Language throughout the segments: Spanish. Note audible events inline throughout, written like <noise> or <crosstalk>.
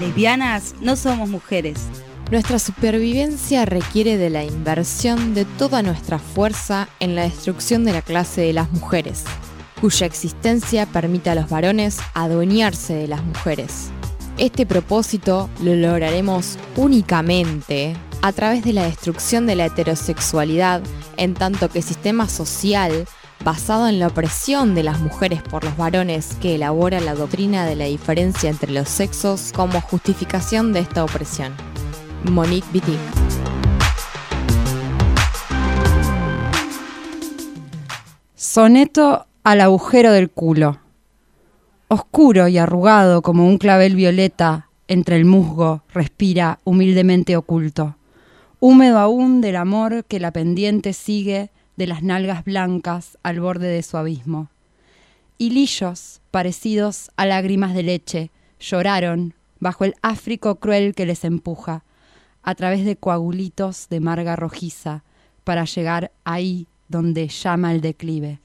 Lesbianas no somos mujeres. Nuestra supervivencia requiere de la inversión de toda nuestra fuerza en la destrucción de la clase de las mujeres, cuya existencia permite a los varones adueñarse de las mujeres. Este propósito lo lograremos únicamente a través de la destrucción de la heterosexualidad, en tanto que sistema social basado en la opresión de las mujeres por los varones que elabora la doctrina de la diferencia entre los sexos como justificación de esta opresión. Monique Wittig. Soneto al agujero del culo. Oscuro y arrugado como un clavel violeta, entre el musgo respira humildemente oculto. Húmedo aún del amor que la pendiente sigue de las nalgas blancas al borde de su abismo. Hilillos, parecidos a lágrimas de leche, lloraron bajo el áfrico cruel que les empuja, a través de coagulitos de marga rojiza, para llegar ahí donde llama el declive.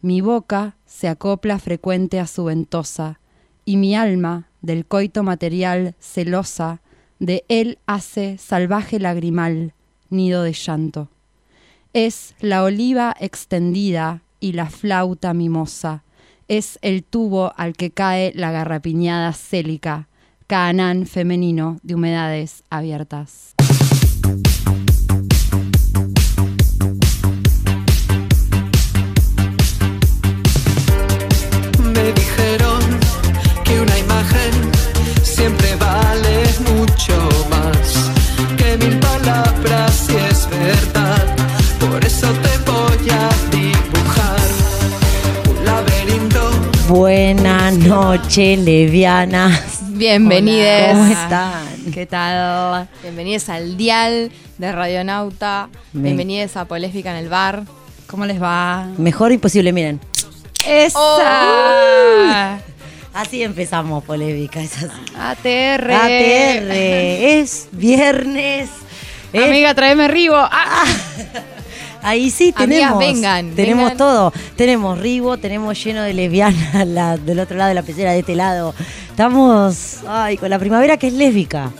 Mi boca se acopla frecuente a su ventosa, y mi alma, del coito material celosa, de él hace salvaje lagrimal, nido de llanto. Es la oliva extendida y la flauta mimosa, es el tubo al que cae la garrapiñada célica, Caanán femenino de humedades abiertas. Buenas noches, levianas. Bienvenidos. ¿Cómo están? ¿Qué tal? Bienvenidos al Dial de Radionauta. Me- Bienvenidos a Poléfica en el Bar. ¿Cómo les va? Mejor imposible, miren. ¡Esa! Así empezamos. Es así. ATR. ATR. Es viernes. es- Amiga, tráeme ribo. <laughs> Ah. Ahí sí Amigas, tenemos. vengan, Tenemos vengan. todo. Tenemos Ribo, tenemos lleno de lesbianas <laughs> la- del otro lado de la pecera, de este lado. Estamos ay, con la primavera que es lésbica.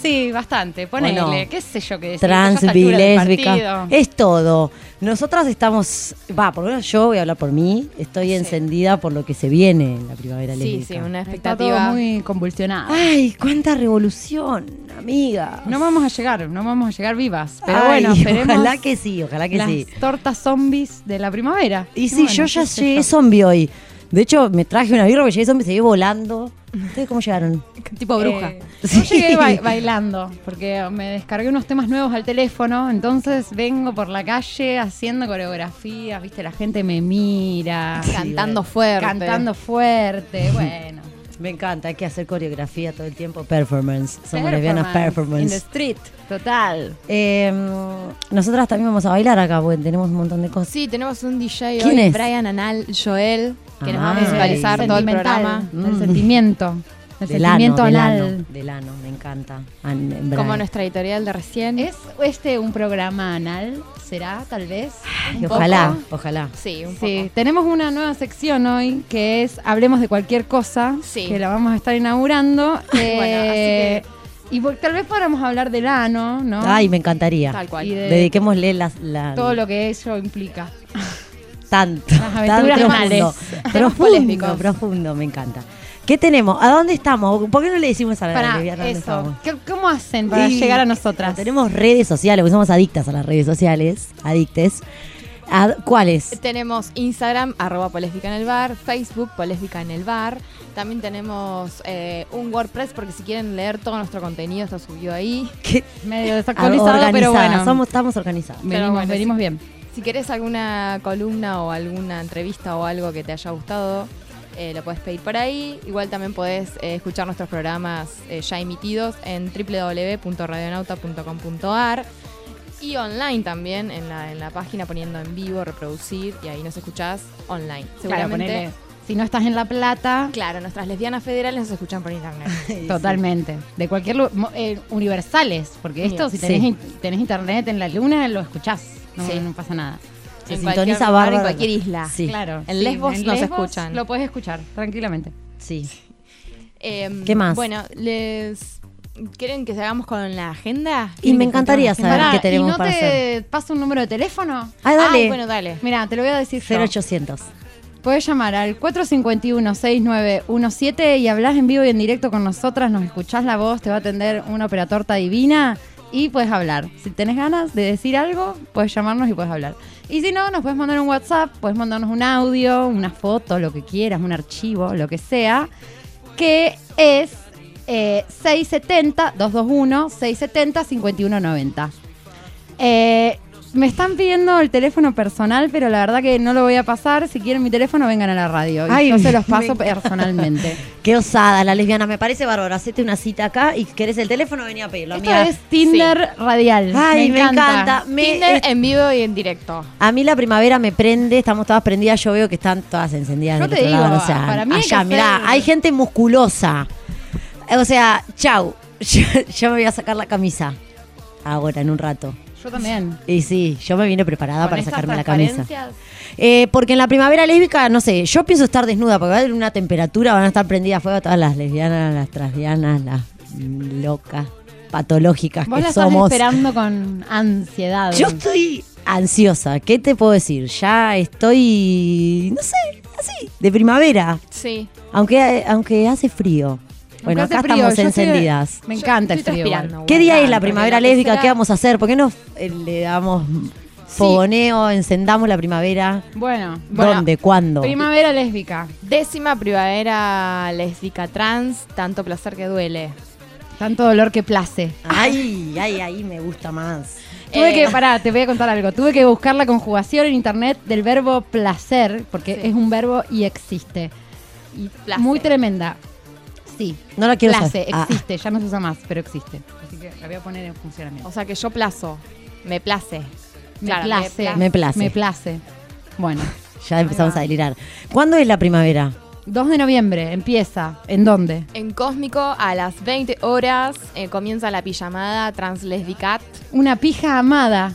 Sí, bastante. Ponele, qué sé yo qué decir. Trans, bilésbica. Es todo. Nosotras estamos, va, por lo menos yo voy a hablar por mí, estoy encendida por lo que se viene en la primavera Sí, lésbica. sí, una Está todo expectativa. muy convulsionado. Ay, cuánta revolución, amiga. No vamos a llegar, no vamos a llegar vivas. Pero Ay, bueno, esperemos Ojalá que sí, ojalá que las sí. tortas zombies de la primavera. Y sí, Bueno, yo ya llegué zombie hoy. De hecho, me traje una birra porque llegué zombie, seguí volando. ¿Ustedes cómo llegaron? <laughs> Tipo bruja. Eh, Sí. Yo llegué ba- bailando porque me descargué unos temas nuevos al teléfono, entonces vengo por la calle haciendo coreografía, viste, la gente me mira, Cantando fuerte. cantando fuerte, <laughs> bueno. Me encanta, hay que hacer coreografía todo el tiempo, performance. Somos Performance, lesbianas In the performance. street, total. Eh, nosotras también vamos a bailar acá, porque tenemos un montón de cosas. Sí, tenemos un DJ ¿Quién hoy, es? Brian Anal Joel, que nos va a musicalizar todo el programa. El Mm. sentimiento. El Del sentimiento ano, del anal. ano, del ano, me encanta. An- en Como nuestra editorial de recién. ¿Es este un programa anal? ¿Será, tal vez? Ay, ojalá, poco. ojalá. Sí, un Sí, poco. tenemos una nueva sección hoy que es Hablemos de cualquier cosa, Sí. que la vamos a estar inaugurando. <laughs> Eh, así Y por- tal vez podamos hablar del ano, ¿no? Ay, me encantaría. Tal cual. Y de Dediquémosle las, la, todo lo que eso implica. tanto. Las aventuras tan profundo, <laughs> profundo, profundo, me encanta. ¿Qué tenemos? ¿A dónde estamos? ¿Por qué no le decimos a la Para lesbiana dónde eso, estamos? ¿qué- ¿cómo hacen para Y- llegar a nosotras? Tenemos redes sociales, porque somos adictas a las redes sociales. Adictes. ¿A- ¿Cuáles? Tenemos Instagram, arroba Poléfica en el Bar, Facebook, Poléfica en el Bar. También tenemos eh, un WordPress, porque si quieren leer todo nuestro contenido está subido ahí. ¿Qué? Medio desactualizado, pero Organizadas, bueno. somos, estamos organizados. Pero venimos, bueno, venimos bien. Si querés alguna columna o alguna entrevista o algo que te haya gustado, eh, lo puedes pedir por ahí. Igual también podés eh, escuchar nuestros programas eh, ya emitidos en www.radionauta.com.ar y online también en la, en la página poniendo en vivo, reproducir y ahí nos escuchás online. Claro, Seguramente. ponele, si no estás en La Plata, Claro, nuestras lesbianas federales nos escuchan por internet. <laughs> Totalmente. De cualquier lugar. universales. Porque esto, si tenés, tenés internet en la luna, lo escuchás. No, Sí. no pasa nada. Se en sintoniza bárbaro. En cualquier isla. Sí. Claro. En Lesbos nos escuchan. Lo puedes escuchar tranquilamente. Sí. Em, ¿Qué más? Bueno, les. ¿Quieren que hagamos con la agenda? Y me encantaría saber Pará, qué tenemos ¿Y no para te hacer. paso un número de teléfono? Ay, dale. Ah, bueno, dale. Mira, te lo voy a decir yo. 0800. Puedes llamar al 451-6917 y hablas en vivo y en directo con nosotras, nos escuchás la voz, te va a atender una operatorta divina y puedes hablar. Si tenés ganas de decir algo, puedes llamarnos y puedes hablar. Y si no, nos puedes mandar un WhatsApp, puedes mandarnos un audio, una foto, lo que quieras, un archivo, lo que sea, que es eh, 670-221-670-5190. Eh, me están pidiendo el teléfono personal, pero la verdad que no lo voy a pasar. Si quieren mi teléfono, vengan a la radio. Y Ay, yo se los paso personalmente. <laughs> Qué osada la lesbiana, me parece bárbaro. Hacete una cita acá y querés el teléfono, venía a pedirlo. Esto amiga. es Tinder radial. Ay, me encanta. Me- Tinder es- en vivo y en directo. a mí la primavera me prende, estamos todas prendidas, yo veo que están todas encendidas del te otro lado, digo, o sea, para mí hay allá, mirá, hacer- hay gente musculosa. O sea, chau, <laughs> yo, yo me voy a sacar la camisa ahora, en un rato. Yo también. Y sí, yo me vine preparada para sacarme la camisa. Eh, porque en la primavera lésbica, no sé, yo pienso estar desnuda, porque va a haber una temperatura, van a estar prendidas a fuego todas las lesbianas, las transvianas, las locas, patológicas Vos que la estás somos. esperando con ansiedad. Yo estoy ansiosa, ¿qué te puedo decir? Ya estoy, no sé, así, de primavera, Sí. aunque, aunque hace frío. Bueno, acá frío, estamos yo estoy- encendidas. me encanta el estoy frío. ¿Qué día es la primavera lésbica? ¿Qué vamos a hacer? ¿Por qué no eh, le damos fogoneo, encendamos la primavera? Bueno, Bueno, ¿Dónde? ¿Cuándo? primavera lésbica. Décima primavera lésbica trans, tanto placer que duele. Tanto dolor que place. Ay, ay, ay, me gusta más. Tuve Eh, que, pará, te voy a contar algo. Tuve que buscar la conjugación en internet del verbo placer, porque Sí. es un verbo y existe. Y muy tremenda. Sí. No la quiero place, saber. Ah, existe, ya no se usa más, pero existe. Así que la voy a poner en funcionamiento. O sea que yo plazo. Me place. Me Claro, place. Me place. Me place. Bueno, <laughs> ya empezamos a delirar. ¿Cuándo es la primavera? 2 de noviembre empieza. ¿En dónde? En Cósmico, a las 20 horas, eh, comienza la pijamada Translesbicat. Una pija amada.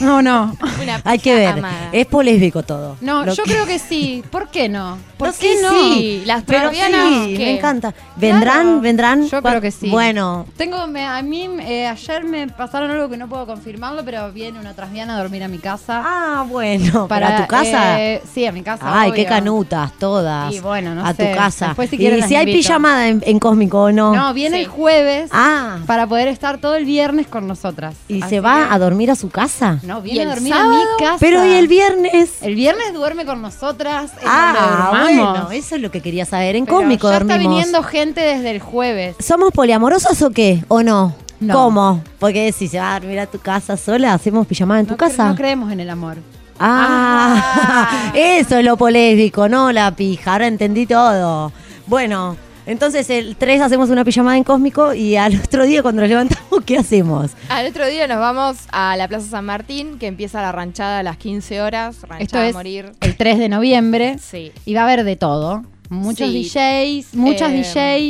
No, no. <laughs> Una Hay que pija ver. amada. Es polésbico todo. No, Lo yo que- creo que <laughs> sí. ¿Por qué no? ¿Por No, qué sí, no? sí. Las Pero sí, ¿qué? me encanta. ¿Vendrán? Claro. ¿Vendrán? Yo creo que sí. Bueno, Tengo, me- a mí eh, ayer me pasaron algo que no puedo confirmarlo, pero viene una transviana a dormir a mi casa. ah, bueno. ¿Para, tu casa? eh, sí, a mi casa. Ay, qué canutas, todas. Y bueno, no A sé. tu casa. Después, si y si hay invito. pijamada en, en Cósmico o no. No, viene Sí. el jueves Ah, para poder estar todo el viernes con nosotras. ¿y Así se va que- a dormir a su casa? No, ¿Y viene a dormir sábado? a mi casa. Pero ¿y el viernes? El viernes duerme con nosotras. en donde Ah, bueno, eso es lo que quería saber. En Pero Cósmico ya dormimos. está viniendo gente desde el jueves. ¿Somos poliamorosas o qué? ¿O no? No. ¿Cómo? Porque si se va a dormir a tu casa sola, ¿hacemos pijamada en tu No cre- casa? No creemos en el amor. <laughs> Ah, eso es lo polémico, no la pija. Ahora entendí todo. Bueno, entonces el 3 hacemos una pijamada en Cósmico y al <laughs> otro día cuando nos levantamos, ¿qué hacemos? Al otro día nos vamos a la Plaza San Martín, que empieza la ranchada a las 15 horas. Ranchada Esto a es morir. el 3 de noviembre. Sí. Y va a haber de todo. Muchos Sí. DJs, muchas Eh,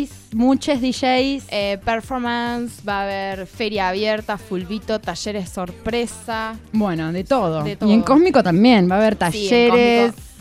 DJs, muchos DJs. Eh, performance, va a haber feria abierta, fulbito, talleres sorpresa. bueno, de todo. de todo. Y en Cósmico también. Va a haber Sí, en talleres, Cósmico,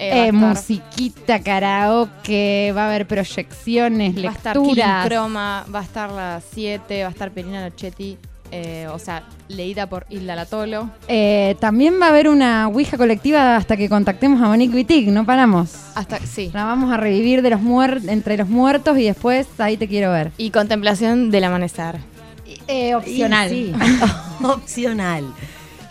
eh, eh, va a estar- musiquita, karaoke, va a haber proyecciones, Va a estar Killing lecturas. Croma, va a estar las 7, va a estar Perina Nochetti, eh, o sea, leída por Hilda Latolo. Eh, también va a haber una Ouija colectiva hasta que contactemos a Monique Wittig, no paramos. Hasta, sí. La vamos a revivir de los muer entre los muertos y después ahí te quiero ver. Y contemplación del amanecer. Eh, opcional. Y sí, <laughs> <laughs> opcional.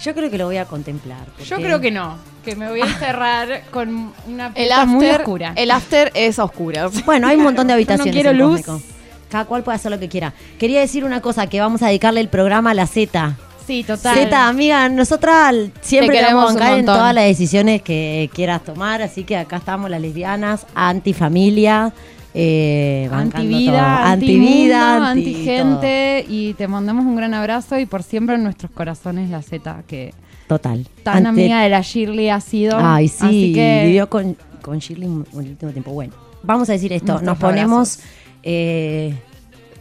Yo creo que lo voy a contemplar. Yo creo que no, que me voy a encerrar con una El puerta muy after, oscura. el after es a oscuras. <laughs> Bueno, hay un montón de Claro, yo no habitaciones. quiero en luz. Cósmico. Cada cual puede hacer lo que quiera. Quería decir una cosa, que vamos a dedicarle el programa a la Z. Sí, total. Z, amiga, nosotras siempre vamos a bancar en todas las decisiones que quieras tomar, así que acá estamos las lesbianas, antifamilia, eh. Antivida, antivida, anti antigente y te mandamos un gran abrazo y por siempre en nuestros corazones la Z que. Total. tan Ante- amiga de la Shirley ha sido. Ay, sí, Así que vivió con, con Shirley un un último tiempo. Bueno, vamos a decir esto, Nuestros nos ponemos... Eh,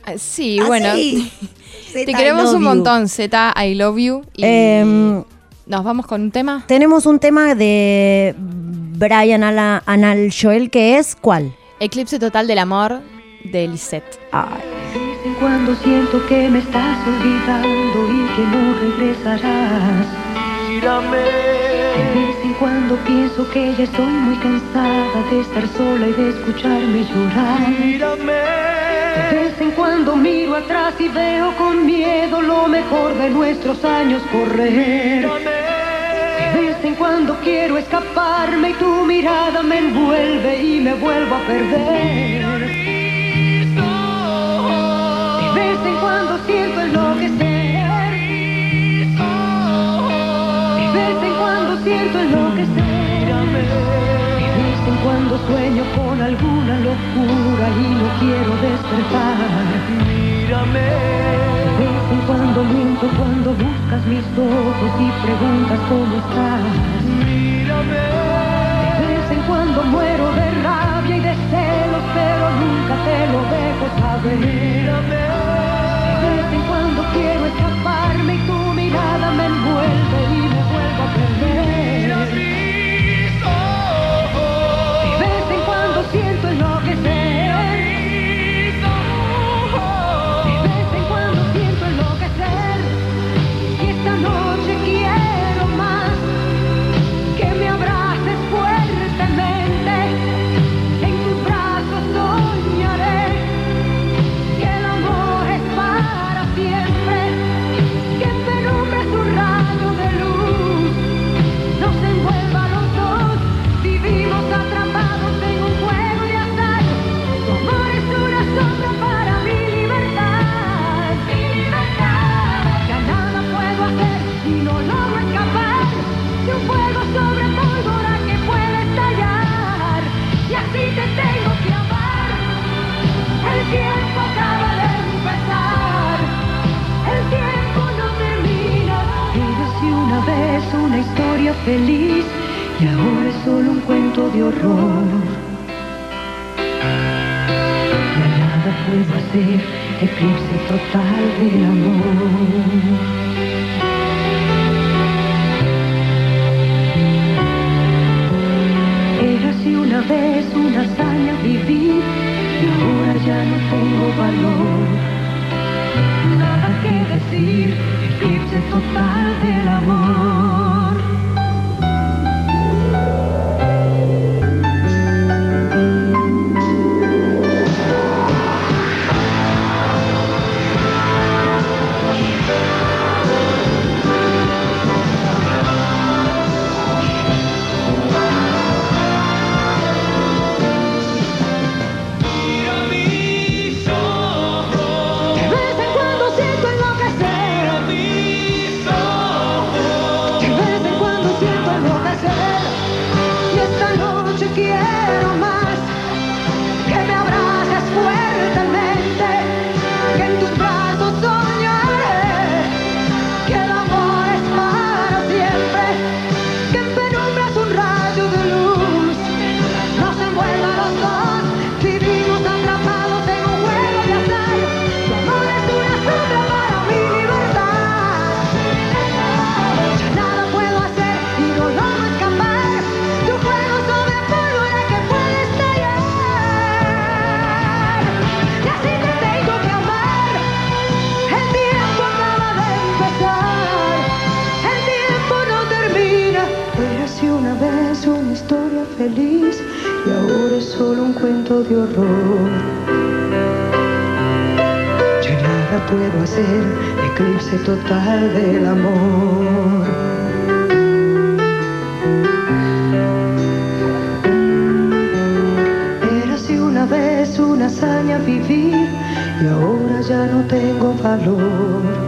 Ah, Sí, así. bueno. <laughs> Te queremos un montón, Z, I love you. Y Em, nos vamos con un tema. tenemos un tema de Brian Ala- Anal Joel que es ¿cuál? Eclipse total del amor. de Lisette. Ay. De vez en cuando siento que me estás olvidando y que no regresarás. De vez en cuando pienso que ya estoy muy cansada de estar sola y de escucharme llorar. De vez en cuando miro atrás y veo con miedo lo mejor de nuestros años correr. De vez en cuando quiero escaparme y tu mirada me envuelve y me vuelvo a perder. De vez en cuando siento enloquecer. Siento enloquecer. De vez en cuando sueño con alguna locura y no quiero despertar. De vez en cuando miento cuando buscas mis ojos y preguntas cómo estás. De vez en cuando muero de rabia y de celos, pero nunca te lo dejo saber. De vez en cuando quiero escaparme y tu mirada me envuelve historia feliz y ahora es solo un cuento de horror. Ya nada puedo hacer, eclipse total del amor. Era así una vez una hazaña vivir y ahora ya no tengo valor. Nada que decir, eclipse total del amor. Es solo un cuento de horror. Ya nada puedo hacer, eclipse total del amor. Era así una vez una hazaña vivir y ahora ya no tengo valor.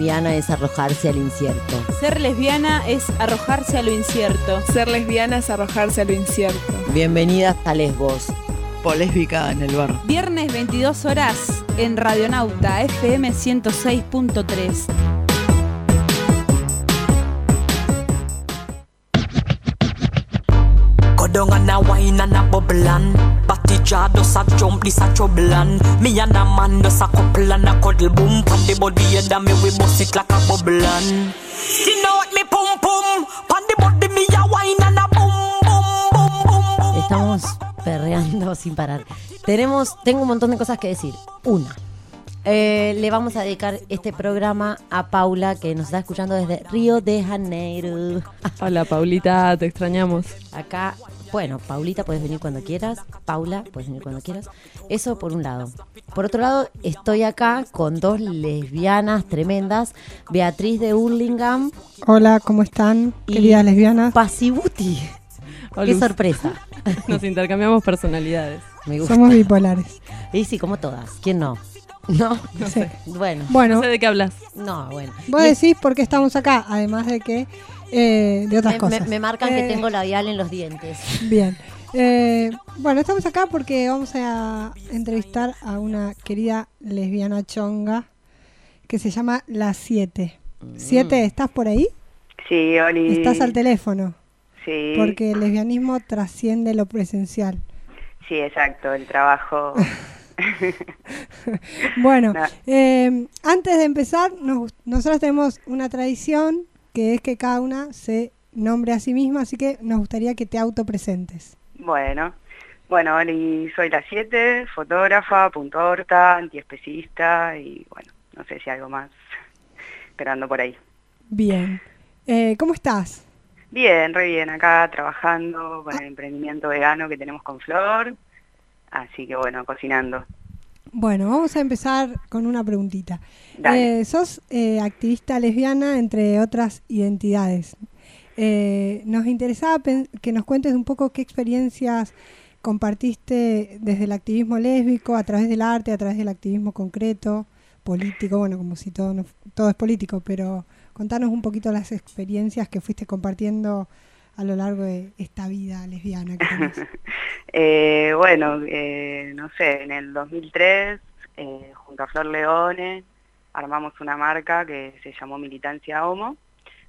Lesbiana es arrojarse al incierto. Ser lesbiana es arrojarse a lo incierto. Ser lesbiana es arrojarse a lo incierto. Bienvenidas a Lesbos. Polésbica en el bar. Viernes 22 horas en Radionauta FM 106.3. Kodong and a wine and a bubblan Batty jaw does a jump, this a troublean Me and a man does a couple and a cuddle boom Pan the body and me we bust it like a bubblan Skin out me pum pum Pan the body me a wine and a boom boom boom boom boom Estamos perreando sin parar. Tenemos, tengo un montón de cosas que decir. Una. eh, le vamos a dedicar este programa a Paula, que nos está escuchando desde Río de Janeiro. Hola, Paulita, te extrañamos. Acá, bueno, Paulita, puedes venir cuando quieras. Paula, puedes venir cuando quieras. Eso por un lado. Por otro lado, estoy acá con dos lesbianas tremendas. Beatriz de Hurlingham Hola, ¿cómo están, y queridas lesbianas? Pasibuti. Qué sorpresa. <laughs> Nos intercambiamos personalidades. Me gusta. Somos bipolares. Y sí, como todas. ¿Quién no? ¿No? Sí. Bueno. Bueno, No sé de qué hablas. No, bueno. vos Y- decís por qué estamos acá, además de que eh, de otras me, cosas. me- me marcan que Eh, tengo labial en los dientes. Bien. Eh, bueno, estamos acá porque vamos a entrevistar a una querida lesbiana chonga que se llama La Siete. Siete, ¿estás por ahí? Sí, Oli. Estás al teléfono. Sí, Porque el lesbianismo trasciende lo presencial. sí, exacto, el trabajo. <laughs> Bueno, <laughs> No. eh, antes de empezar, nos, nosotros tenemos una tradición que es que cada una se nombre a sí misma, así que nos gustaría que te autopresentes. bueno, bueno, Oli, soy la 7, fotógrafa, punto horta, antiespecista y bueno, no sé si algo más, pero ando por ahí. Bien. Eh, ¿Cómo estás? Bien, re bien, acá trabajando con el emprendimiento vegano que tenemos con Flor, así que bueno, cocinando. Bueno, vamos a empezar con una preguntita. Eh, sos eh, activista lesbiana, entre otras identidades. Eh, nos interesaba que nos cuentes un poco qué experiencias compartiste desde el activismo lésbico, a través del arte, a través del activismo concreto, político, bueno, como si todo, no- todo es político, pero contanos un poquito las experiencias que fuiste compartiendo a lo largo de esta vida lesbiana. <laughs> Eh, bueno, eh, no sé, en el 2003, eh, junto a Flor Leone, armamos una marca que se llamó Militancia Homo,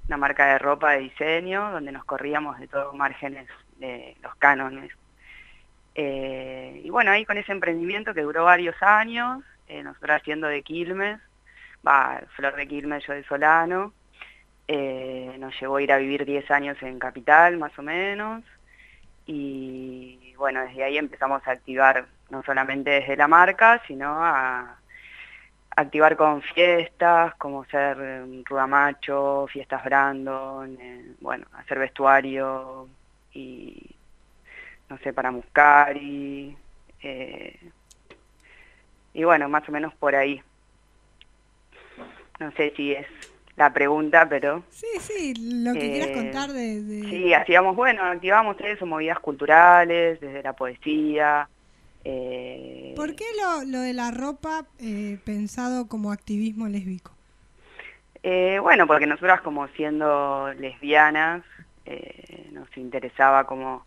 una marca de ropa de diseño, donde nos corríamos de todos márgenes de los cánones. Y bueno, ahí con ese emprendimiento que duró varios años, nosotros haciendo de Quilmes, va, Flor de Quilmes, yo de Solano, eh, nos llevó a ir a vivir 10 años en Capital, más o menos, y bueno, desde ahí empezamos a activar no solamente desde la marca, sino a activar con fiestas, como ser eh, Rudamacho, fiestas Brandon, eh, bueno, hacer vestuario y no sé, para Muscari, eh, y bueno, más o menos por ahí. No sé si es la pregunta, pero... Sí, sí, lo que quieras Eh, contar de... de- Sí, hacíamos, bueno, activábamos eso, movidas culturales, desde la poesía. eh, ¿Por qué lo, lo de la ropa eh, pensado como activismo lésbico? eh, bueno, porque nosotras como siendo lesbianas eh, nos interesaba como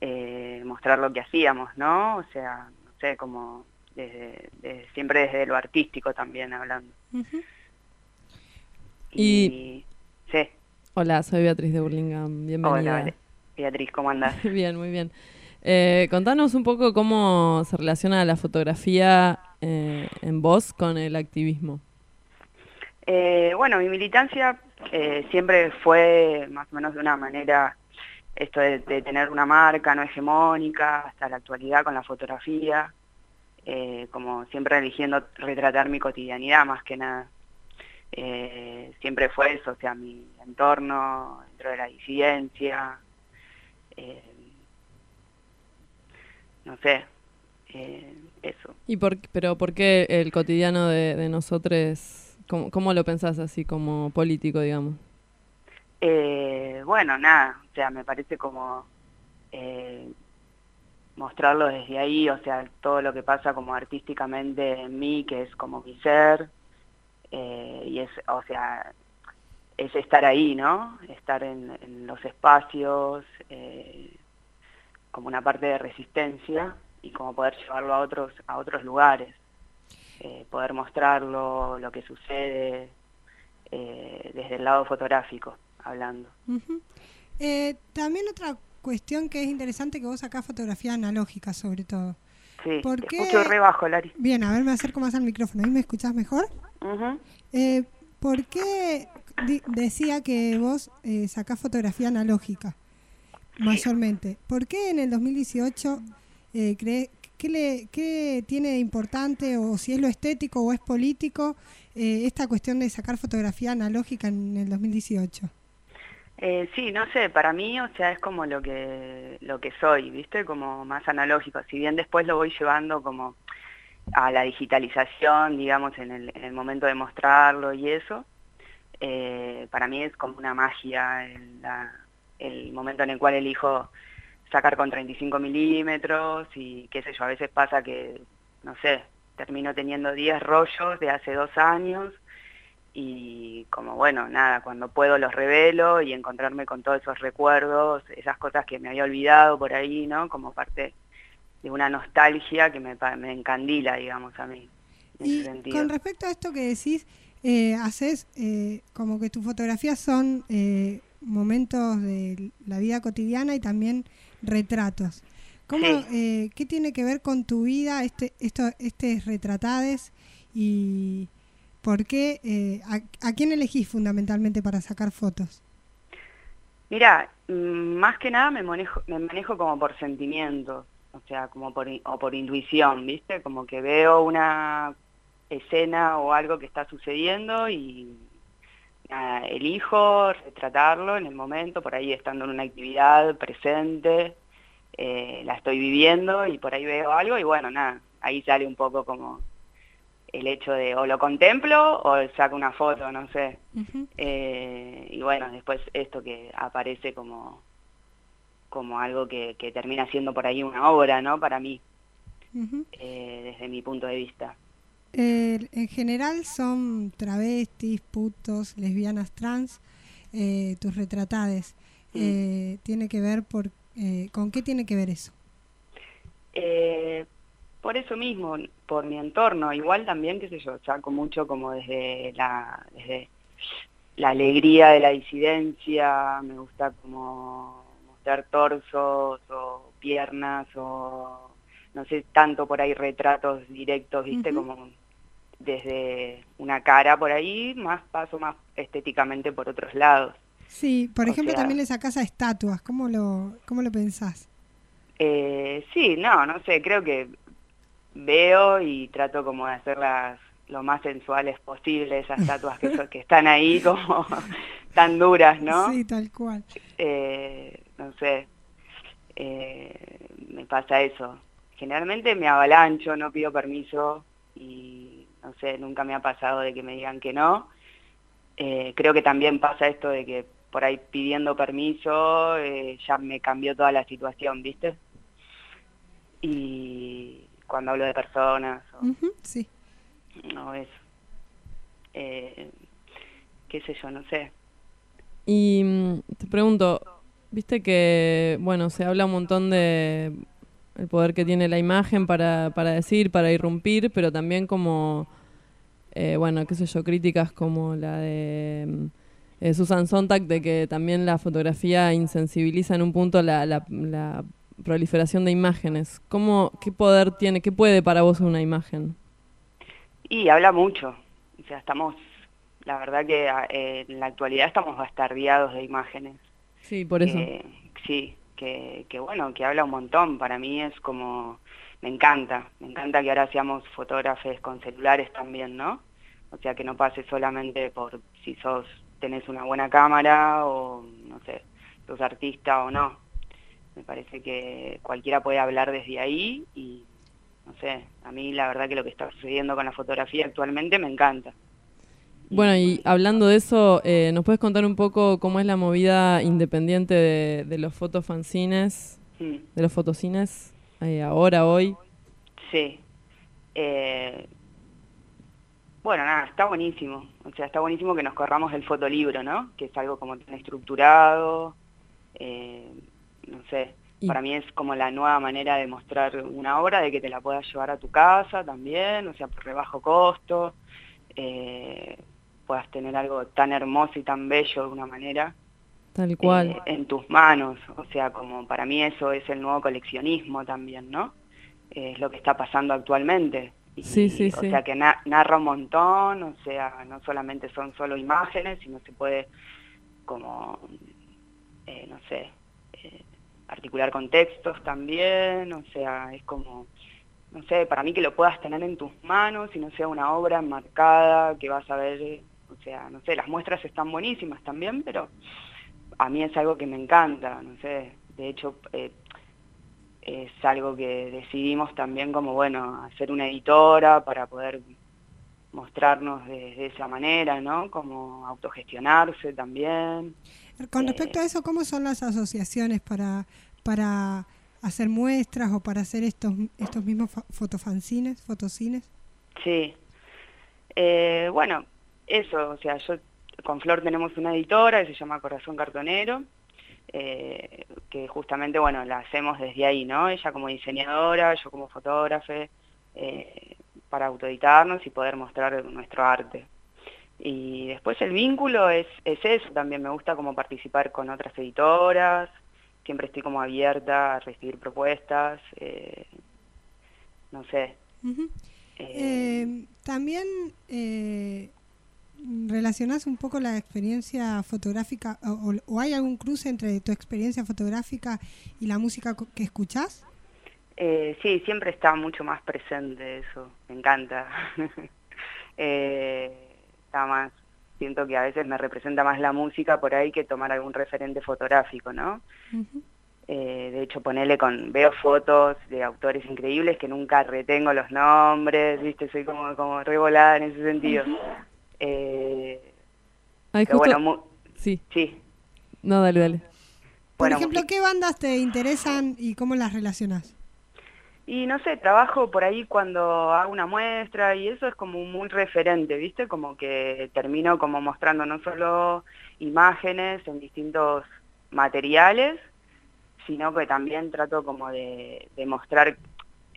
eh, mostrar lo que hacíamos, ¿no? O sea, no sé, como desde, desde- siempre desde lo artístico también hablando. Y- Sí, Hola, soy Beatriz de Burlingame. Bienvenida. hola, Be- Beatriz, ¿cómo andás? <laughs> bien, muy bien. Eh, contanos un poco cómo se relaciona la fotografía eh, en vos con el activismo. Eh, bueno, mi militancia eh, siempre fue más o menos de una manera esto de, de tener una marca no hegemónica hasta la actualidad con la fotografía, eh, como siempre eligiendo retratar mi cotidianidad más que nada. Eh, siempre fue eso, o sea, mi entorno dentro de la disidencia, eh, no sé, eh, eso. ¿Y por, pero por qué el cotidiano de, de nosotros, cómo, cómo lo pensás así como político, digamos? Eh, bueno, nada, o sea, me parece como mostrarlo desde ahí, o sea, todo lo que pasa como artísticamente en mí, que es como mi ser, Eh, y es, o sea, es estar ahí, ¿no? Estar en, en los espacios, eh, como una parte de resistencia y como poder llevarlo a otros, a otros lugares, eh, poder mostrarlo, lo que sucede eh, desde el lado fotográfico, hablando. Eh, también otra cuestión que es interesante que vos sacás fotografía analógica sobre todo. Sí, ¿Por te qué? escucho re bajo, Lari. Bien, a ver, me acerco más al micrófono. ¿Ahí me escuchás mejor? Ujú. Eh, ¿Por qué di- decía que vos eh, sacás fotografía analógica mayormente? ¿Por qué en el 2018 eh, cree, qué, le, qué tiene de importante o si es lo estético o es político eh, esta cuestión de sacar fotografía analógica en el 2018? Eh, sí, no sé, para mí, o sea, es como lo que lo que soy, ¿viste? Como más analógico. Si bien después lo voy llevando como a la digitalización, digamos, en el, en el momento de mostrarlo y eso, eh, para mí es como una magia el momento en el cual elijo sacar con 35 milímetros y qué sé yo, a veces pasa que, no sé, termino teniendo 10 rollos de hace dos años y como bueno, nada, cuando puedo los revelo y encontrarme con todos esos recuerdos, esas cosas que me había olvidado por ahí, ¿no? Como parte de una nostalgia que me, me encandila, digamos, a mí. Y con respecto a esto que decís, eh, haces eh, como que tus fotografías son eh, momentos de la vida cotidiana y también retratos. ¿Cómo, eh, ¿Qué tiene que ver con tu vida este, esto, este retratades y por qué, eh, a, a quién elegís fundamentalmente para sacar fotos? Mira, mm, más que nada me manejo, me manejo como por sentimientos, o sea, como por, o por intuición, ¿viste? Como que veo una escena o algo que está sucediendo y nada, elijo retratarlo en el momento, por ahí estando en una actividad presente, eh, la estoy viviendo y por ahí veo algo y bueno, nada, ahí sale un poco como el hecho de o lo contemplo o saco una foto, no sé. Eh, y bueno, después esto que aparece como, como algo que, que termina siendo por ahí una obra, ¿no? Para mí, eh, desde mi punto de vista. Eh, en general son travestis, putos, lesbianas, trans, eh, tus retratades. Eh, tiene que ver por, con qué tiene que ver eso. Eh, por eso mismo, por mi entorno, igual también, qué sé yo, saco mucho como desde la, desde la alegría de la disidencia, me gusta como mostrar torsos o piernas o no sé, tanto por ahí retratos directos, viste, como desde una cara por ahí, más paso más estéticamente por otros lados. Sí, por O ejemplo sea- también le sacás a estatuas. ¿Cómo lo, cómo lo pensás? Eh, sí, no, no sé, creo que veo y trato como de hacerlas lo más sensuales posible, esas estatuas que, <laughs> son- que están ahí como <laughs> tan duras, ¿no? Sí, tal cual. Eh, no sé, eh, me pasa eso. Generalmente me avalancho, no pido permiso y no sé, nunca me ha pasado de que me digan que no. Eh, creo que también pasa esto de que por ahí pidiendo permiso eh, ya me cambió toda la situación, ¿viste? Y cuando hablo de personas o, sí. o eso. Qué sé yo, no sé. Y mm, te pregunto, viste que, bueno, se habla un montón de el poder que tiene la imagen para, para decir, para irrumpir, pero también como, eh, bueno, qué sé yo, críticas como la de eh, Susan Sontag, de que también la fotografía insensibiliza en un punto la, la, la proliferación de imágenes. ¿Cómo, ¿Qué poder tiene, qué puede para vos una imagen? Y habla mucho. O sea, estamos, la verdad que eh, en la actualidad estamos bastardeados de imágenes. Sí, por eso. Eh, sí, que, que bueno, que habla un montón. Para mí es como, me encanta, me encanta que ahora seamos fotógrafes con celulares también, ¿no? O sea, que no pase solamente por si sos, tenés una buena cámara o, no sé, sos artista o no. Me parece que cualquiera puede hablar desde ahí y, no sé, a mí la verdad que lo que está sucediendo con la fotografía actualmente me encanta. Bueno, y hablando de eso, eh, ¿nos puedes contar un poco cómo es la movida independiente de, de los fotofanzines, Mm. de los fotocines, eh, ahora, hoy? Sí. Eh, bueno, nada, está buenísimo. O sea, está buenísimo que nos corramos el fotolibro, ¿no? Que es algo como tan estructurado. no sé, Y- para mí es como la nueva manera de mostrar una obra, de que te la puedas llevar a tu casa también, o sea, por rebajo costo. eh, puedas tener algo tan hermoso y tan bello de una manera Tal cual. eh, en tus manos. O sea, como para mí eso es el nuevo coleccionismo también, ¿no? Eh, es lo que está pasando actualmente. Y, Sí, sí, o sí. sea, que na- narra un montón, o sea, no solamente son solo imágenes, sino se puede como, eh, no sé, articular con textos también, o sea, es como, no sé, para mí que lo puedas tener en tus manos y no sea una obra enmarcada que vas a ver, o sea, no sé, las muestras están buenísimas también, pero a mí es algo que me encanta, no sé, de hecho eh, es algo que decidimos también como, bueno, hacer una editora para poder mostrarnos de, de esa manera, ¿no? Como autogestionarse también. Con respecto a eso, ¿cómo son las asociaciones para, para hacer muestras o para hacer estos, estos mismos fa- fotofanzines, fotocines? Sí. Eh, bueno, eso, o sea, yo con Flor tenemos una editora que se llama Corazón Cartonero, eh, que justamente, bueno, la hacemos desde ahí, ¿no? Ella como diseñadora, yo como fotógrafe, eh, para autoeditarnos y poder mostrar nuestro arte. Y después el vínculo es, es eso también, me gusta como participar con otras editoras, siempre estoy como abierta a recibir propuestas, eh, no sé. Eh, también relacionás un poco la experiencia fotográfica o, hay algún cruce entre tu experiencia fotográfica y la música que escuchás? Eh, sí, siempre está mucho más presente eso, me encanta. <laughs> eh, está más, siento que a veces me representa más la música por ahí que tomar algún referente fotográfico, ¿no? Eh, de hecho, ponele con, veo fotos de autores increíbles que nunca retengo los nombres, viste, soy como, como revolada en ese sentido. Eh, Ay, pero justo- bueno, mu- Sí. sí. No, dale, dale. Por Bueno, ejemplo, ¿qué bandas te interesan y cómo las relacionás? Y no sé, trabajo por ahí cuando hago una muestra y eso es como muy referente, ¿viste? Como que termino como mostrando no solo imágenes en distintos materiales, sino que también trato como de, de mostrar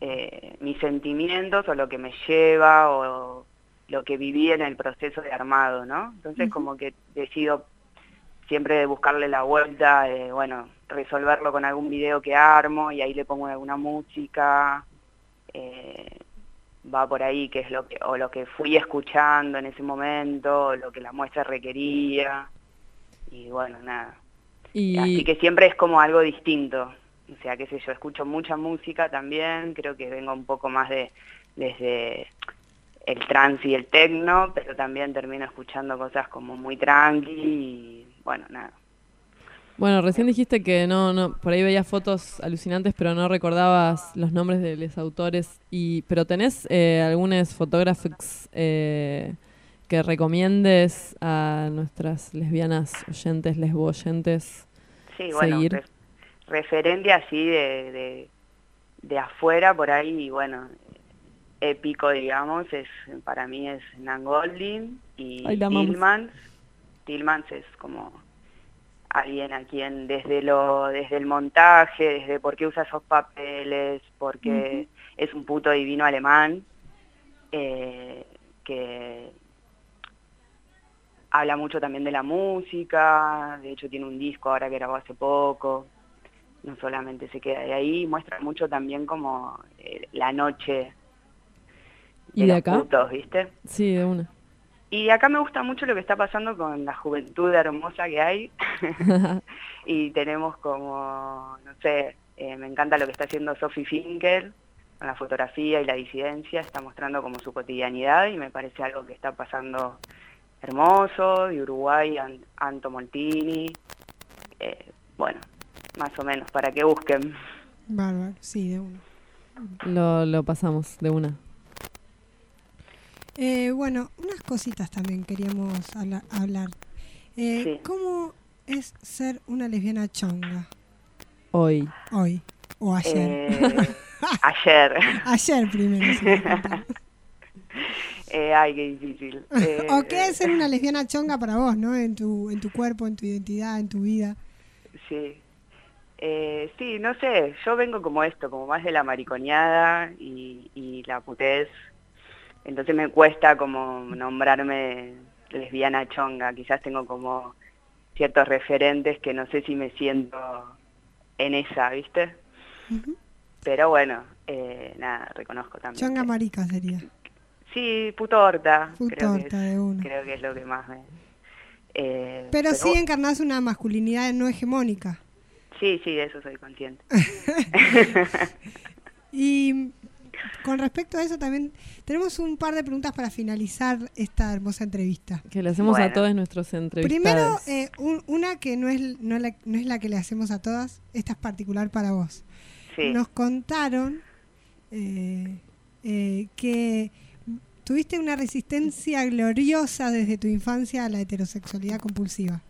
eh, mis sentimientos o lo que me lleva o lo que viví en el proceso de armado, ¿no? Entonces como que decido siempre de buscarle la vuelta, de, bueno, resolverlo con algún video que armo y ahí le pongo alguna música, eh, va por ahí, que es lo que, o lo que fui escuchando en ese momento, o lo que la muestra requería, y bueno, nada. Y Así que siempre es como algo distinto, o sea, qué sé yo, escucho mucha música también, creo que vengo un poco más de, desde el trance y el techno, pero también termino escuchando cosas como muy tranqui y bueno, nada. Bueno, recién dijiste que no, no, por ahí veías fotos alucinantes, pero no recordabas los nombres de los autores. Y, pero tenés eh, algunos fotógrafos eh, que recomiendes a nuestras lesbianas oyentes, lesbo oyentes Sí, bueno, seguir. re- referente así de, de, de afuera, por ahí, bueno, épico, digamos, es para mí es Nan Goldin y Ay. Tillmans es como alguien a quien desde lo desde el montaje, desde por qué usa esos papeles, porque es un puto divino alemán, eh, que habla mucho también de la música, de hecho tiene un disco ahora que grabó hace poco, no solamente se queda de ahí, muestra mucho también como eh, la noche ¿Y de los acá? putos, ¿viste? Sí, de una. Y acá me gusta mucho lo que está pasando con la juventud hermosa que hay. <laughs> <laughs> y tenemos como, no sé, eh, me encanta lo que está haciendo Sophie Finkel con la fotografía y la disidencia, está mostrando como su cotidianidad y me parece algo que está pasando hermoso, de Uruguay, An- Anto Moltini, eh, bueno, más o menos, para que busquen. Bárbaro, sí, de uno. Lo, lo pasamos, de una. Eh, bueno, unas cositas también queríamos habla- hablar. Eh, Sí. ¿Cómo es ser una lesbiana chonga Hoy. hoy o ayer? Eh, <laughs> ayer. ayer primero. si. <laughs> Eh, ay, qué difícil. <laughs> Eh, ¿O qué es ser una lesbiana chonga para vos, no? En tu, en tu cuerpo, en tu identidad, en tu vida. Sí. Eh, sí, no sé, yo vengo como esto, como más de la mariconeada y, y la putez. Entonces me cuesta como nombrarme lesbiana chonga. Quizás tengo como ciertos referentes que no sé si me siento en esa, ¿viste? Pero bueno, eh, nada, reconozco también. Chonga marica sería. Sí, putorta. creo, que Putorta es, de una. creo que es lo que más me... eh, Pero sí encarnás una masculinidad no hegemónica. Sí, sí, de eso soy consciente. <laughs> <laughs> Y con respecto a eso también tenemos un par de preguntas para finalizar esta hermosa entrevista. Que le hacemos a todos nuestros entrevistados. Primero, eh, un- una que no es, no, la, no es la que le hacemos a todas, esta es particular para vos. Sí. Nos contaron eh, eh, que tuviste una resistencia gloriosa desde tu infancia a la heterosexualidad compulsiva.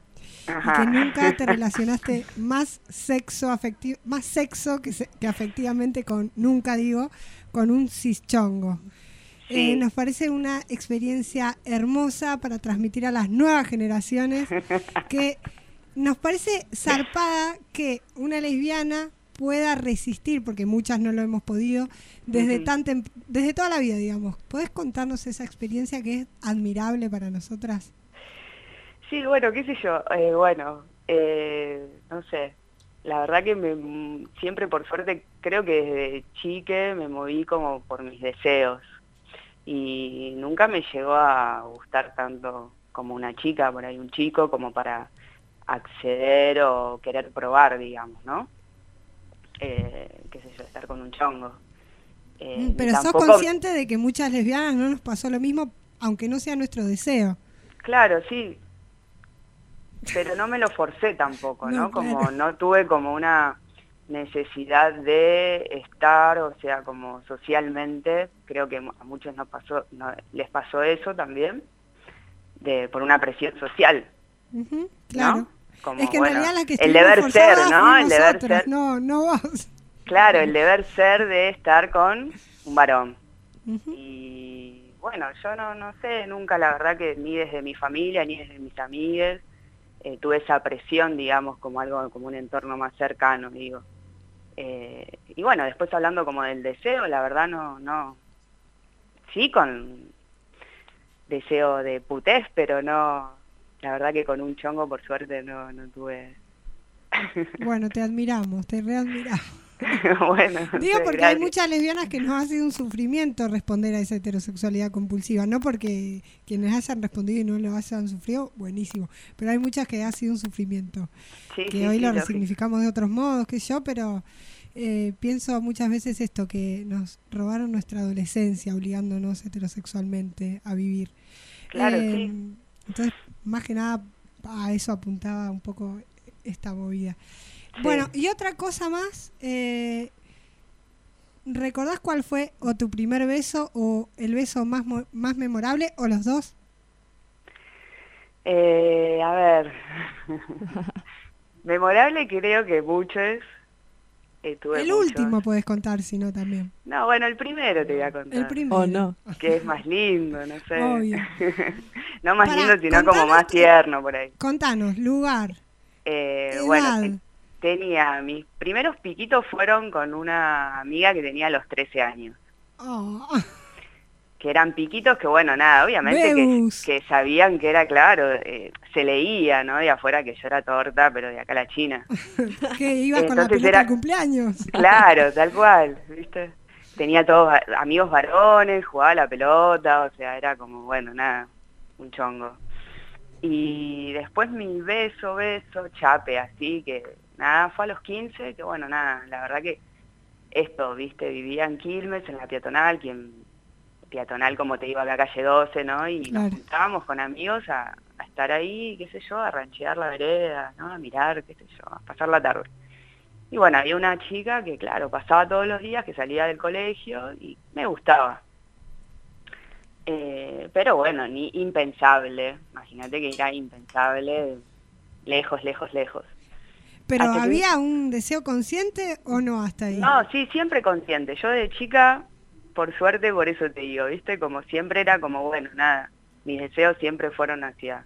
Ajá. Y que nunca te relacionaste más sexo afectivo, más sexo que, se- que afectivamente con, nunca digo, con un cischongo. Sí. Eh, nos parece una experiencia hermosa para transmitir a las nuevas generaciones <laughs> que nos parece zarpada que una lesbiana pueda resistir, porque muchas no lo hemos podido, desde, Ujú. tan tem- desde toda la vida, digamos. ¿Podés contarnos esa experiencia que es admirable para nosotras? Sí, bueno, qué sé yo, eh, bueno, eh, no sé, la verdad que me, siempre por suerte creo que desde chique me moví como por mis deseos y nunca me llegó a gustar tanto como una chica, por ahí un chico, como para acceder o querer probar, digamos, ¿no? Eh, qué sé yo, estar con un chongo. Eh, Mm, Pero sos consciente de que muchas lesbianas no nos pasó lo mismo, aunque no sea nuestro deseo. Claro, sí. Pero no me lo forcé tampoco, ¿no? No, Como no tuve como una necesidad de estar, o sea, como socialmente, creo que a muchos no pasó, no, les pasó eso también, de por una presión social, claro. ¿no? Como, es que en realidad las que el deber ser, ¿no? El deber ser. No, no vos. Claro, el deber ser de estar con un varón. Y bueno, yo no, no sé, nunca la verdad que ni desde mi familia ni desde mis amigues eh, tuve esa presión, digamos, como algo, como un entorno más cercano, digo. Eh, y bueno, después hablando como del deseo, la verdad no, no, sí con deseo de putez, pero no, la verdad que con un chongo por suerte no, no tuve, <laughs> Bueno, te admiramos, te readmiramos. <laughs> bueno. no Digo porque hay muchas lesbianas que nos ha sido un sufrimiento responder a esa heterosexualidad compulsiva. No porque quienes hayan respondido y no lo hayan sufrido, buenísimo. Pero hay muchas que ha sido un sufrimiento. Sí, que sí, hoy sí, lo resignificamos de otros modos, que yo, pero eh, pienso muchas veces esto, que nos robaron nuestra adolescencia obligándonos heterosexualmente a vivir. Claro, Eh, sí. Entonces, más que nada, a eso apuntaba un poco esta movida. Bueno, y otra cosa más, eh, ¿recordás cuál fue o tu primer beso o el beso más, mo- más memorable o los dos? Eh, a ver, <laughs> memorable creo que muchos. eh, tuve el muchos. último podés contar, si no también. No, bueno, el primero te voy a contar. El primero. Oh, no. <laughs> Que es más lindo, no sé. Obvio. <laughs> no más lindo, sino como más tierno por ahí. Contanos, lugar, Eh, edad. bueno, tenía, mis primeros piquitos fueron con una amiga que tenía los 13 años. Oh, que eran piquitos que, bueno, nada, obviamente que, que sabían que era claro, eh, se leía, ¿no? De afuera que yo era torta, pero de acá la China. <laughs> que ibas con la pelota era- al cumpleaños. Claro, <laughs> tal cual, ¿viste? Tenía todos amigos varones, jugaba a la pelota, o sea, era como, bueno, nada, un chongo. Y después mi beso, beso, chape, así que nada, fue a los 15, que bueno, nada, la verdad que esto, ¿viste? Vivía en Quilmes, en la peatonal, quien peatonal como te digo, acá calle 12, ¿no? Y Claro. nos juntábamos con amigos a, a estar ahí, qué sé yo, a ranchear la vereda, ¿no? A mirar, qué sé yo, a pasar la tarde. Y bueno, había una chica que, claro, pasaba todos los días, que salía del colegio y me gustaba. Eh, pero bueno, ni impensable. Imagínate que era impensable, lejos, lejos, lejos. Pero que- ¿había un deseo consciente o no hasta ahí? No, sí, siempre consciente. Yo de chica por suerte, por eso te digo, ¿viste? Como siempre era como, bueno, nada, mis deseos siempre fueron hacia,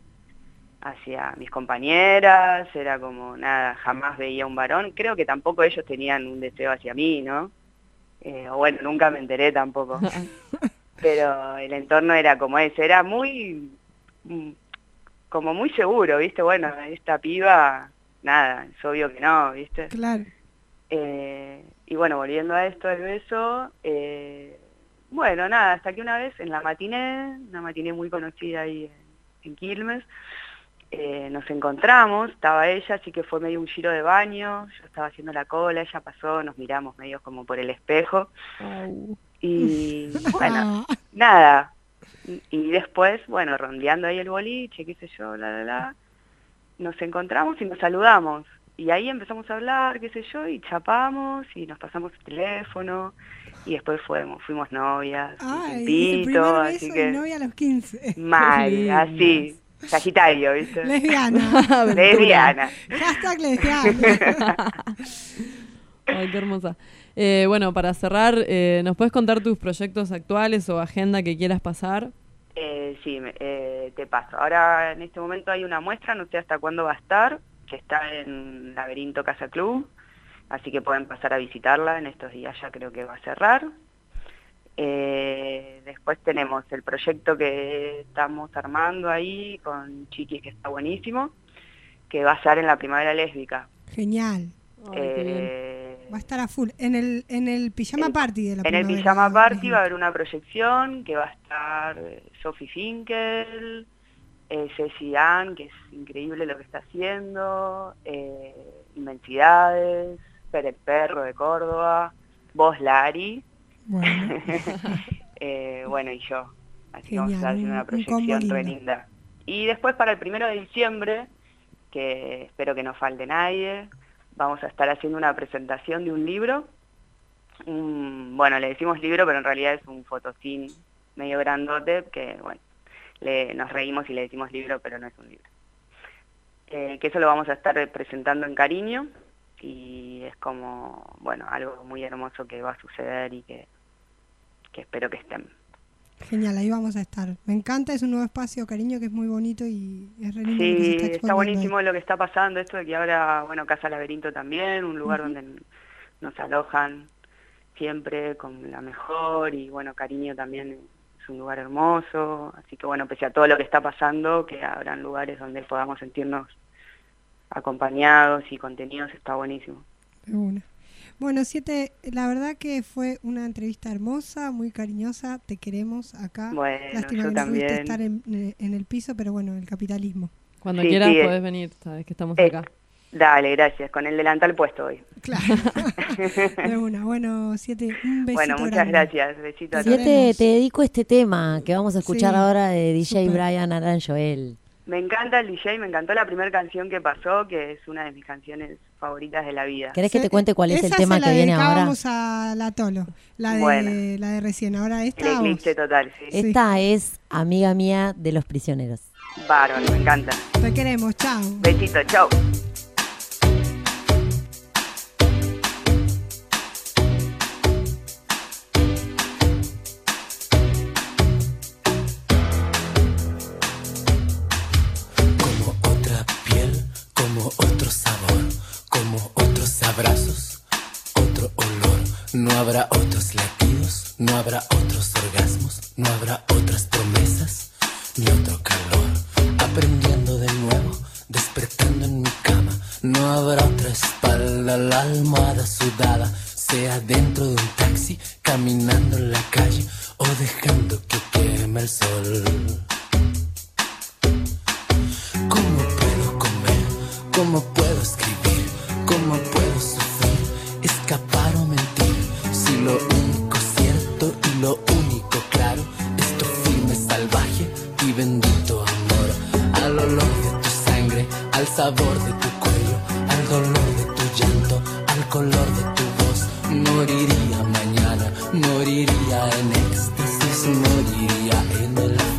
hacia mis compañeras, era como, nada, jamás veía un varón. Creo que tampoco ellos tenían un deseo hacia mí, ¿no? Eh, bueno, nunca me enteré tampoco. <laughs> Pero el entorno era como ese, era muy, mm, como muy seguro, ¿viste? Bueno, esta piba, nada, es obvio que no, ¿viste? Claro. Eh, y bueno, volviendo a esto del beso, eh, bueno, nada, hasta que una vez en la matiné, una matiné muy conocida ahí en, en Quilmes, eh, nos encontramos, estaba ella, así que fue medio un giro de baño, yo estaba haciendo la cola, ella pasó, nos miramos medio como por el espejo. Y <laughs> bueno, nada. Y después, bueno, rondeando ahí el boliche, qué sé yo, la, la, la, nos encontramos y nos saludamos. Y ahí empezamos a hablar, qué sé yo, y chapamos y nos pasamos el teléfono. Y después fuimos, fuimos novias, un Ay, el tiempito, así beso que... novia a los 15. <laughs> Mal, así. Sagitario, ¿viste? Lesbiana. <laughs> Lesbiana. Hashtag lesbiana. <laughs> Ay, qué hermosa. Eh, bueno, para cerrar, eh, ¿nos puedes contar tus proyectos actuales o agenda que quieras pasar? Eh, sí, eh, te paso. Ahora en este momento hay una muestra, no sé hasta cuándo va a estar, que está en Laberinto Casa Club, así que pueden pasar a visitarla, en estos días ya creo que va a cerrar. Eh, después tenemos el proyecto que estamos armando ahí con Chiquis, que está buenísimo, que va a ser en la primavera lésbica. Genial. Eh, Va a estar a full. En el, en el pijama party de la En el. Pijama Party va a haber una proyección que va a estar eh, Sophie Finkel, eh, Ceci Ann, que es increíble lo que está haciendo, eh, Inmensidades, Per el Perro de Córdoba, vos Lari, Bueno, <laughs> eh, bueno, y yo. Así que vamos a Genial, estar haciendo un- una un proyección re linda. Y después para el primero de diciembre, que espero que no falte nadie, vamos a estar haciendo una presentación de un libro. Bueno, le decimos libro, pero en realidad es un fotocín medio grandote, que bueno, le, nos reímos y le decimos libro, pero no es un libro. Eh, que eso lo vamos a estar presentando en cariño y es como, bueno, algo muy hermoso que va a suceder y que, que espero que estén. Genial, ahí vamos a estar. Me encanta, es un nuevo espacio, cariño, que es muy bonito y es re lindo lo que se Sí, está buenísimo lo que está pasando, esto de que ahora, bueno, Casa Laberinto también, un lugar donde nos alojan siempre con la mejor y bueno, Cariño también es un lugar hermoso, así que bueno, pese a todo lo que está pasando, que habrán lugares donde podamos sentirnos acompañados y contenidos, está buenísimo. De una. Bueno, siete, la verdad que fue una entrevista hermosa, muy cariñosa, te queremos acá. Bueno, Lástima yo que no pudiste estar en, en el piso, pero bueno, el capitalismo. Cuando Sí, quieras sí, eh. podés venir, sabes que estamos Eh, acá. Dale, gracias, con el delantal puesto hoy. <laughs> <laughs> De una, bueno, siete, un besito bueno, muchas grande. gracias, besito a todos. Siete, te dedico este tema que vamos a escuchar Sí, ahora de DJ. Brian Aranjoel. Me encanta el DJ, me encantó la primera canción que pasó, que es una de mis canciones favoritas de la vida. ¿Querés que te cuente cuál es el tema se la que viene ahora? dedicábamos a la Tolo, la de, Bueno. la de recién. Ahora El esta. vos. eclipse total, sí. Esta es Amiga Mía de los Prisioneros. Bárbaro, me encanta. Te queremos, chao. Besito, chau. Abrazos, otro olor. No habrá otros latidos, no habrá otros orgasmos, no habrá otras promesas, ni otro calor. Aprendiendo de nuevo, despertando en mi cama. No habrá otra espalda, la almohada sudada, sea dentro de un taxi, caminando en la calle o dejando que queme el sol. ¿Cómo puedo comer? ¿Cómo puedo escribir? ¿Cómo puedo y bendito amor. Al olor de tu sangre, al sabor de tu cuello, al dolor de tu llanto, al color de tu voz. Moriría mañana, moriría en éxtasis, moriría en el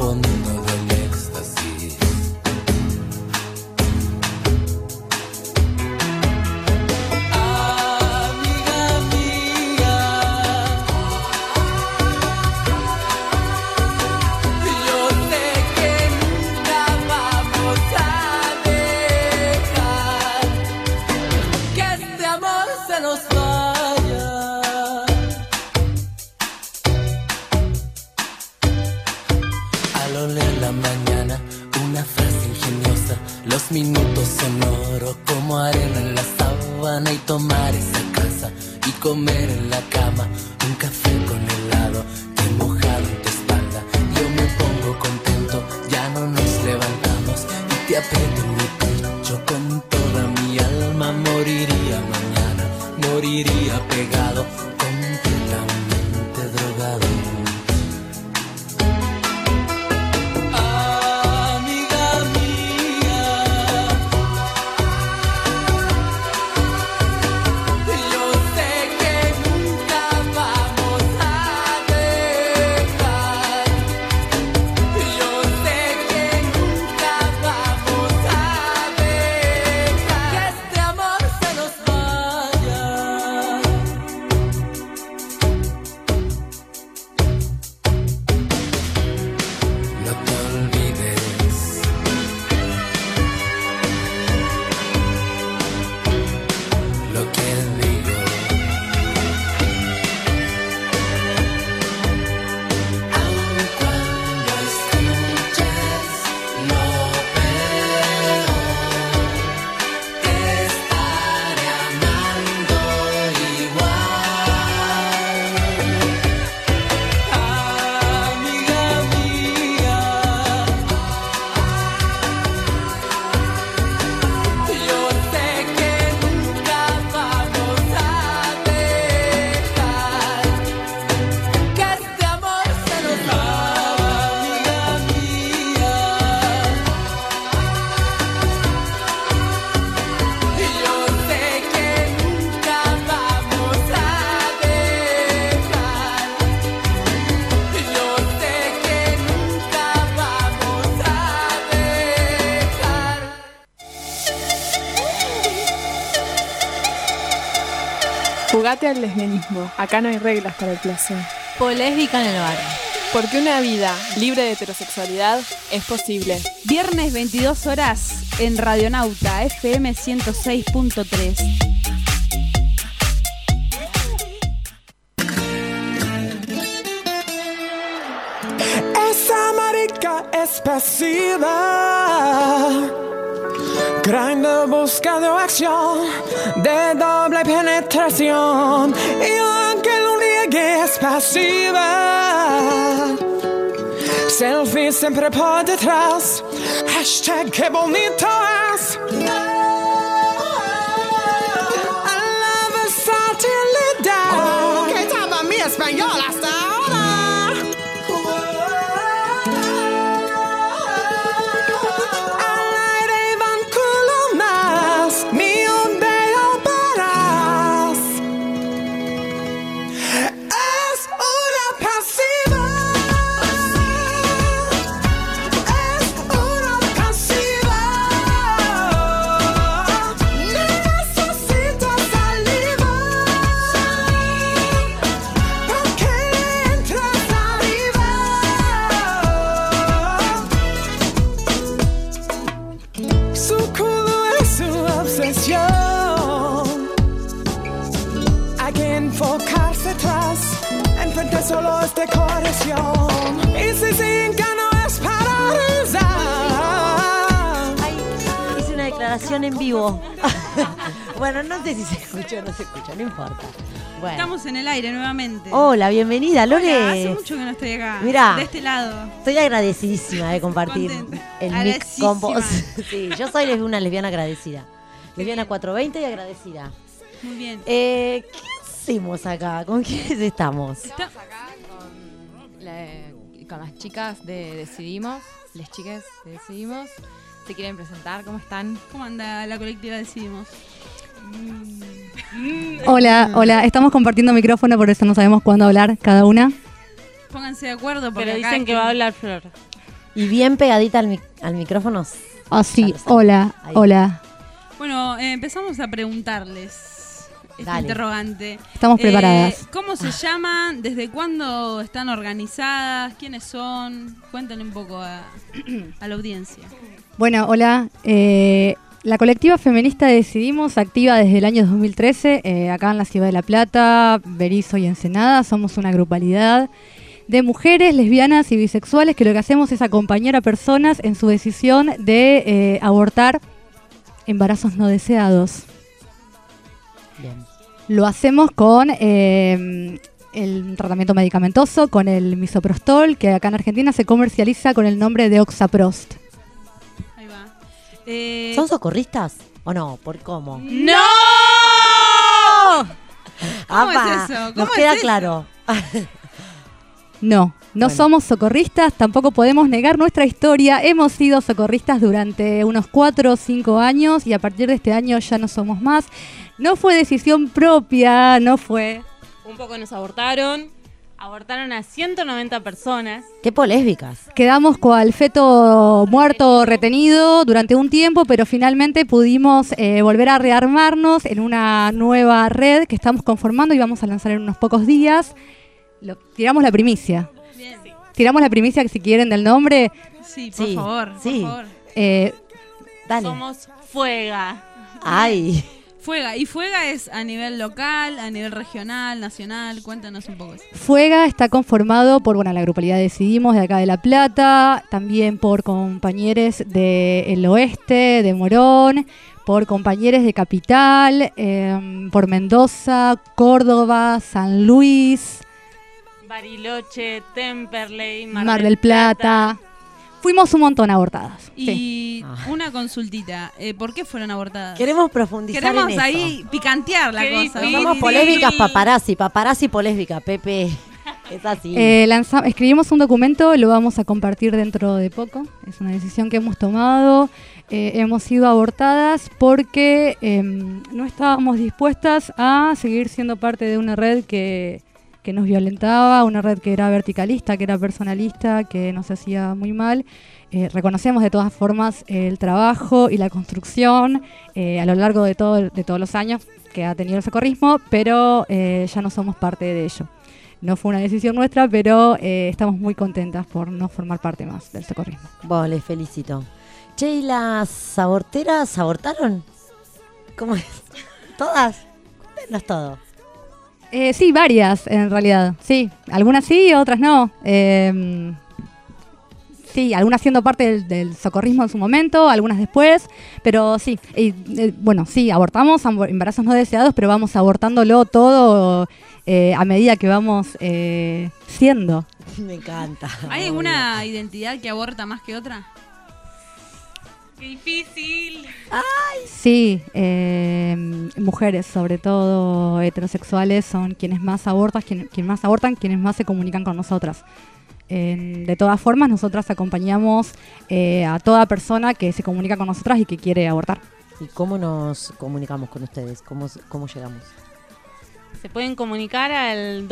Jugate al lesbianismo. Acá no hay reglas para el placer. Polésbica en el barrio. Porque una vida libre de heterosexualidad es posible. Viernes 22 horas en Radionauta FM 106.3. penetración. Y aunque lo niegue es pasiva. Selfie siempre por detrás. Hashtag que bonito es. A la versatilidad. Oh, que estaba mi español hasta declaración en vivo. <laughs> bueno, no sé si se escuchó o no se escuchó, no importa. Bueno. Estamos en el aire nuevamente. Hola, bienvenida, Lore. Hola, hace mucho que no estoy acá. Mirá. De este lado. Estoy agradecidísima de compartir el mic Agradecidísima. con vos. <laughs> Sí, yo soy una lesbiana agradecida. Lesbiana 420 y agradecida. Muy bien. Eh, ¿Qué hacemos acá? ¿Con quiénes estamos? La- con las chicas de Decidimos, las chicas de Decidimos, ¿se quieren presentar? ¿Cómo están? ¿Cómo anda la colectiva Decidimos? Hola, hola, estamos compartiendo micrófono, por eso no sabemos cuándo hablar cada una. Pónganse de acuerdo porque Pero acá dicen es que va a hablar Flor. Y bien pegadita al, mic- al micrófono. Así, hola, Ahí. hola. Bueno, eh, empezamos a preguntarles este Dale. interrogante. Estamos Eh, preparadas. ¿Cómo se llaman? ¿Desde cuándo están organizadas? ¿Quiénes son? Cuéntenle un poco a, a la audiencia. Bueno, hola, eh, La colectiva feminista Decidimos, activa desde el año 2013, eh, acá en la ciudad de La Plata, Berizo y Ensenada. Somos una grupalidad de mujeres lesbianas y bisexuales que lo que hacemos es acompañar a personas en su decisión de eh, abortar embarazos no deseados. Lo hacemos con eh, el tratamiento medicamentoso, con el misoprostol, que acá en Argentina se comercializa con el nombre de Oxaprost. Eh, ¿Son socorristas o no? ¿Por cómo? ¡No! ¿Cómo es Apa, eso? Nos ¿Cómo queda es eso? claro. <laughs> No, no somos socorristas, tampoco podemos negar nuestra historia. Hemos sido socorristas durante unos 4 o 5 años y a partir de este año ya no somos más. No fue decisión propia, no fue... Un poco nos abortaron. Abortaron a 190 personas. Qué polésbicas. Quedamos cual feto muerto retenido durante un tiempo, pero finalmente pudimos eh, volver a rearmarnos en una nueva red que estamos conformando y vamos a lanzar en unos pocos días. Lo- tiramos la primicia. Tiramos la primicia, que si quieren, del nombre. Sí, por Sí, favor, sí. por favor. Eh, Somos Fuega. Ay. Fuega. ¿Y Fuega es a nivel local, a nivel regional, nacional? Cuéntanos un poco eso. Fuega está conformado por, bueno, la grupalidad Decidimos de acá de La Plata, también por compañeros del oeste, de Morón, por compañeros de Capital, eh, por Mendoza, Córdoba, San Luis, Bariloche, Temperley, Mar, Mar, del Plata. Fuimos un montón abortadas. Y sí. una consultita. eh, ¿Por qué fueron abortadas? Queremos profundizar Queremos en eso. ahí picantear la Qué cosa. difícil. Somos polésbicas paparazzi, paparazzi polésbica, Pepe. <laughs> Es así. Eh, lanza- escribimos un documento, lo vamos a compartir dentro de poco. Es una decisión que hemos tomado. Eh, hemos sido abortadas porque em, no estábamos dispuestas a seguir siendo parte de una red que, que nos violentaba, una red que era verticalista, que era personalista, que nos hacía muy mal. Eh, reconocemos de todas formas el trabajo y la construcción eh, a lo largo de, todo, de todos los años que ha tenido el socorrismo, pero eh, ya no somos parte de ello. No fue una decisión nuestra, pero estamos muy contentas por no formar parte más del socorrismo. Bueno, les felicito. Che, ¿y las aborteras abortaron? ¿Cómo es? <laughs> ¿Todas? Cuéntenos todo. Eh, sí, varias en realidad. Sí, algunas sí, otras no. Eh, sí, algunas siendo parte del, del socorrismo en su momento, algunas después, pero sí. y, eh, bueno, sí, abortamos embarazos no deseados, pero vamos abortándolo todo eh, a medida que vamos eh, siendo. <laughs> Me encanta. ¿Hay alguna identidad que aborta más que otra? Qué difícil. Sí, eh, mujeres, sobre todo heterosexuales, son quienes más abortan, quien- quienes más abortan, quienes más se comunican con nosotras. Eh, de todas formas, nosotras acompañamos eh, a toda persona que se comunica con nosotras y que quiere abortar. ¿Y cómo nos comunicamos con ustedes? ¿Cómo, cómo llegamos? Se pueden comunicar al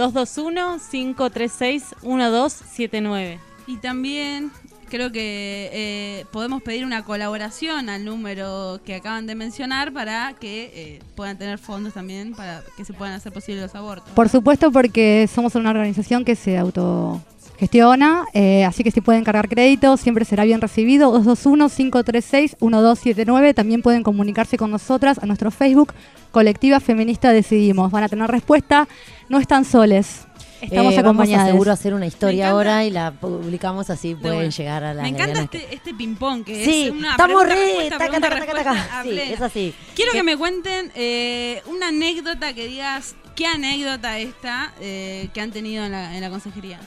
221-536-1279. Y también creo que eh, podemos pedir una colaboración al número que acaban de mencionar para que eh, puedan tener fondos también para que se puedan hacer posibles los abortos. Por supuesto, porque somos una organización que se autogestiona, eh, así que si pueden cargar crédito, siempre será bien recibido. 221-536-1279. También pueden comunicarse con nosotras a nuestro Facebook, Colectiva Feminista Decidimos. Van a tener respuesta, no están soles. Estamos Eh, acompañadas. Vamos a seguro hacer una historia ahora y la publicamos así pueden bueno. llegar a la Me encanta este, este ping-pong que Sí, es una estamos pregunta, re- taca, pregunta, taca, taca, respuesta taca. a Sí, es así. Quiero que me cuenten eh, una anécdota que digas, ¿qué anécdota esta eh, que han tenido en la, en la consejería?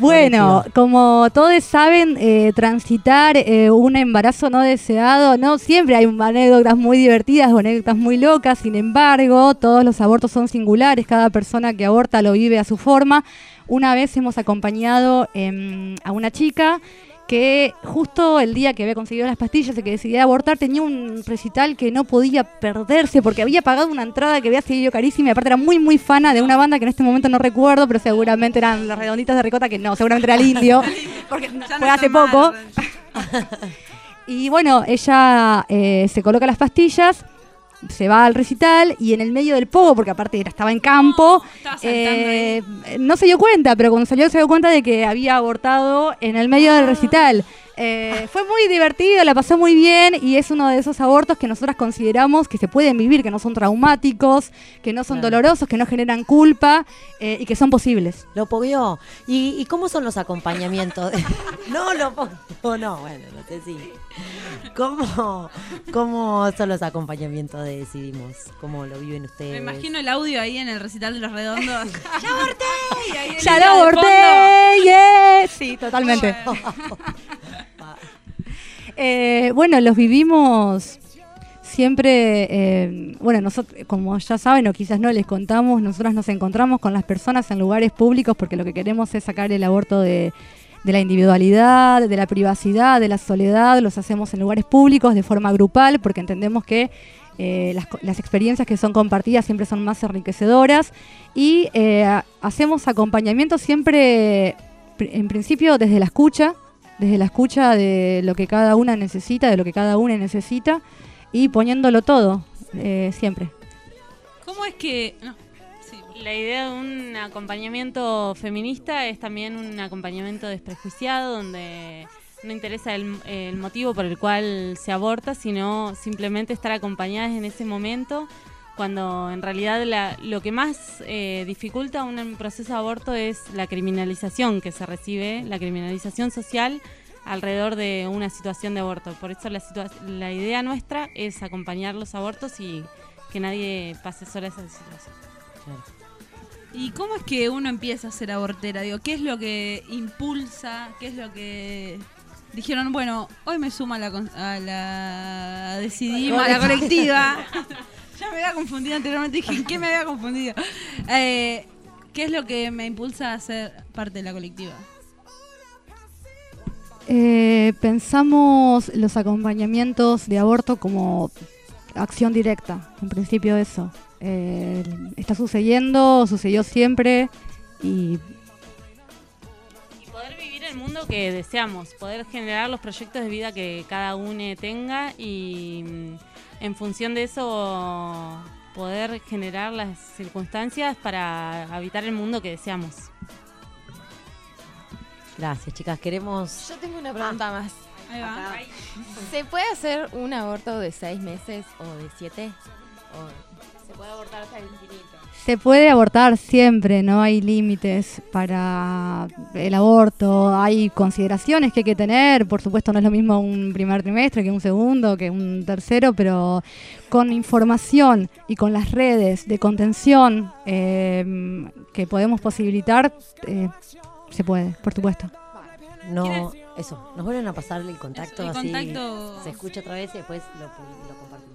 Bueno, como todos saben, eh, transitar eh, un embarazo no deseado, no siempre hay anécdotas muy divertidas o anécdotas muy locas, sin embargo, todos los abortos son singulares, cada persona que aborta lo vive a su forma. Una vez hemos acompañado em, a una chica que justo el día que había conseguido las pastillas y que decidía abortar tenía un recital que no podía perderse porque había pagado una entrada que había seguido carísima y aparte era muy muy fana de una banda que en este momento no recuerdo, pero seguramente eran las redonditas de ricota que no, seguramente era el indio, <laughs> porque fue hace poco. <laughs> y bueno, ella eh, se coloca las pastillas, se va al recital y en el medio del pogo, porque aparte estaba en campo, eh, no se dio cuenta, pero cuando salió se dio cuenta de que había abortado en el medio del recital. Eh, fue muy divertido, la pasó muy bien y es uno de esos abortos que nosotras consideramos que se pueden vivir, que no son traumáticos, que no son Claro. dolorosos, que no generan culpa eh, y que son posibles. Lo pogueó. ¿Y, y cómo son los acompañamientos? <laughs> no, lo pogueó, no, bueno, no sé si. ¿Cómo, ¿Cómo son los acompañamientos de Decidimos? ¿Cómo lo viven ustedes? Me imagino el audio ahí en el recital de los redondos. <laughs> ¡Ya aborté! ¡Ya aborté! yeah. Sí, totalmente. <laughs> Eh, bueno, los vivimos siempre, eh, bueno, nosotros, como ya saben o quizás no les contamos, nosotras nos encontramos con las personas en lugares públicos porque lo que queremos es sacar el aborto de, la individualidad, de la privacidad, de la soledad, los hacemos en lugares públicos de forma grupal porque entendemos que eh, las, experiencias que son compartidas siempre son más enriquecedoras y eh, ha- hacemos acompañamiento siempre, pr- en principio, desde la escucha, desde la escucha de lo que cada una necesita, de lo que cada una necesita y poniéndolo todo, eh, siempre. ¿Cómo es que.? no, La idea de un acompañamiento feminista es también un acompañamiento desprejuiciado, donde no interesa el, el motivo por el cual se aborta, sino simplemente estar acompañadas en ese momento, cuando en realidad la- lo que más eh, dificulta un proceso de aborto es la criminalización que se recibe, la criminalización social alrededor de una situación de aborto. Por eso la, situa- la idea nuestra es acompañar los abortos y que nadie pase sola esa situación. ¿Y cómo es que uno empieza a ser abortera? Digo, ¿qué es lo que impulsa? ¿Qué es lo que dijeron? Bueno, hoy me suma a la, con- a la decidimos, a la colectiva. <laughs> ya me había confundido anteriormente, dije, ¿en qué me había confundido? Eh, ¿Qué es lo que me impulsa a ser parte de la colectiva? Eh, pensamos los acompañamientos de aborto como acción directa, en principio eso. Eh, está sucediendo, sucedió siempre y Y poder vivir el mundo que deseamos, poder generar los proyectos de vida que cada uno tenga y mm, en función de eso poder generar las circunstancias para habitar el mundo que deseamos. Gracias, chicas. Queremos. Yo tengo una pregunta más. Ahí va. Acá. ¿Se puede hacer un aborto de seis meses o de siete? ¿O se puede abortar hasta el infinito? Se puede abortar siempre, no hay límites para el aborto, hay consideraciones que hay que tener, por supuesto no es lo mismo un primer trimestre que un segundo, que un tercero, pero con información y con las redes de contención eh, que podemos posibilitar, eh, se puede, por supuesto. No, eso. Nos vuelven a pasar el contacto El así. contacto- Se escucha otra vez y después lo, compartimos.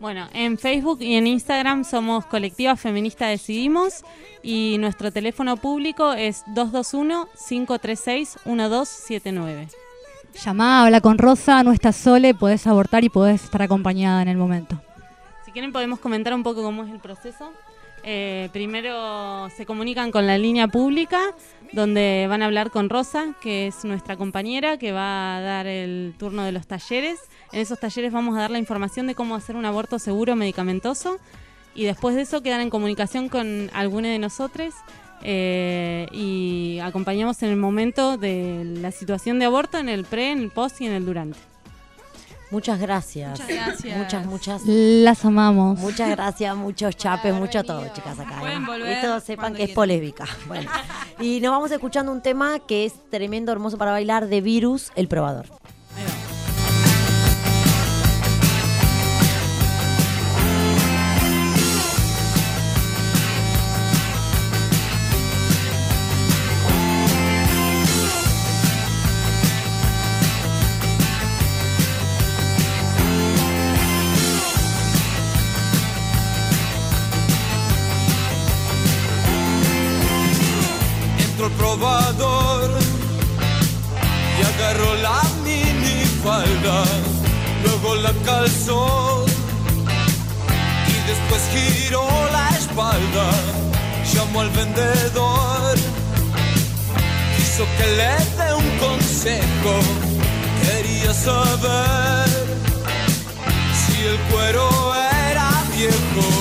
Bueno, en Facebook y en Instagram somos Colectiva Feminista Decidimos y nuestro teléfono público es 221-536-1279. Llamá, habla con Rosa, no estás sole, podés abortar y podés estar acompañada en el momento. Si quieren podemos comentar un poco cómo es el proceso. Eh, primero se comunican con la línea pública, donde van a hablar con Rosa, que es nuestra compañera, que va a dar el turno de los talleres. En esos talleres vamos a dar la información de cómo hacer un aborto seguro medicamentoso. Y después de eso quedan en comunicación con alguno de nosotros eh, y acompañamos en el momento de la situación de aborto, en el pre, en el post y en el durante. Muchas gracias. Muchas gracias. Muchas, muchas. Las amamos. Muchas gracias, muchos chapes, mucho todo, chicas, acá. Pueden ¿eh? volver Y todos sepan que es polémica. Bueno. Y nos vamos escuchando un tema que es tremendo, hermoso para bailar de Virus, el probador. La y después giro la espalda. Llamo al vendedor, quiso que le dé un consejo, quería saber si el cuero era viejo.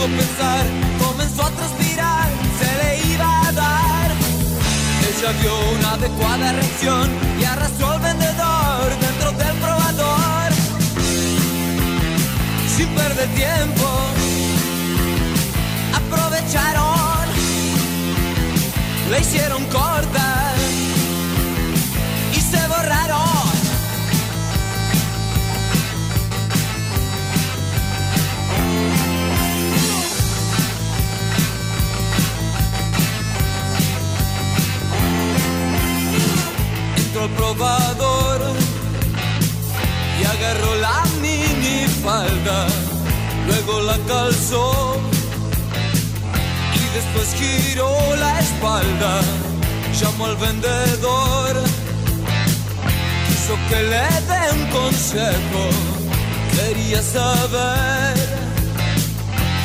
Pudo pensar, comenzó a transpirar, se le iba a dar. Ella dio una adecuada reacción y arrastró al vendedor dentro del probador. Sin perder tiempo, aprovecharon, le hicieron corta al probador. Y agarró la mini falda, luego la calzó. Y después giró la espalda, llamó al vendedor, quiso que le dé un consejo, quería saber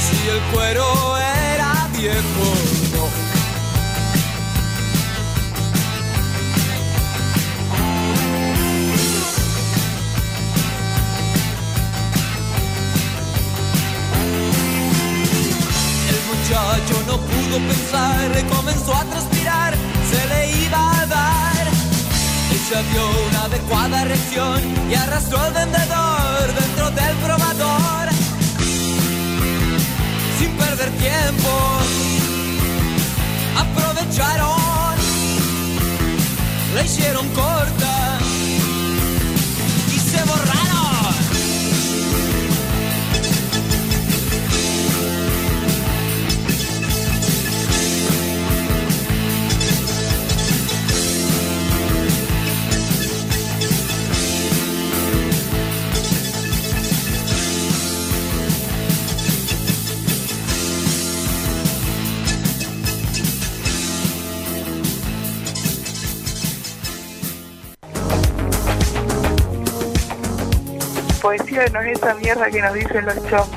si el cuero era viejo pensar, comenzó a transpirar, se le iba a dar. Ella dio una adecuada reacción y arrastró al vendedor dentro del probador. Sin perder tiempo, aprovecharon, le hicieron corta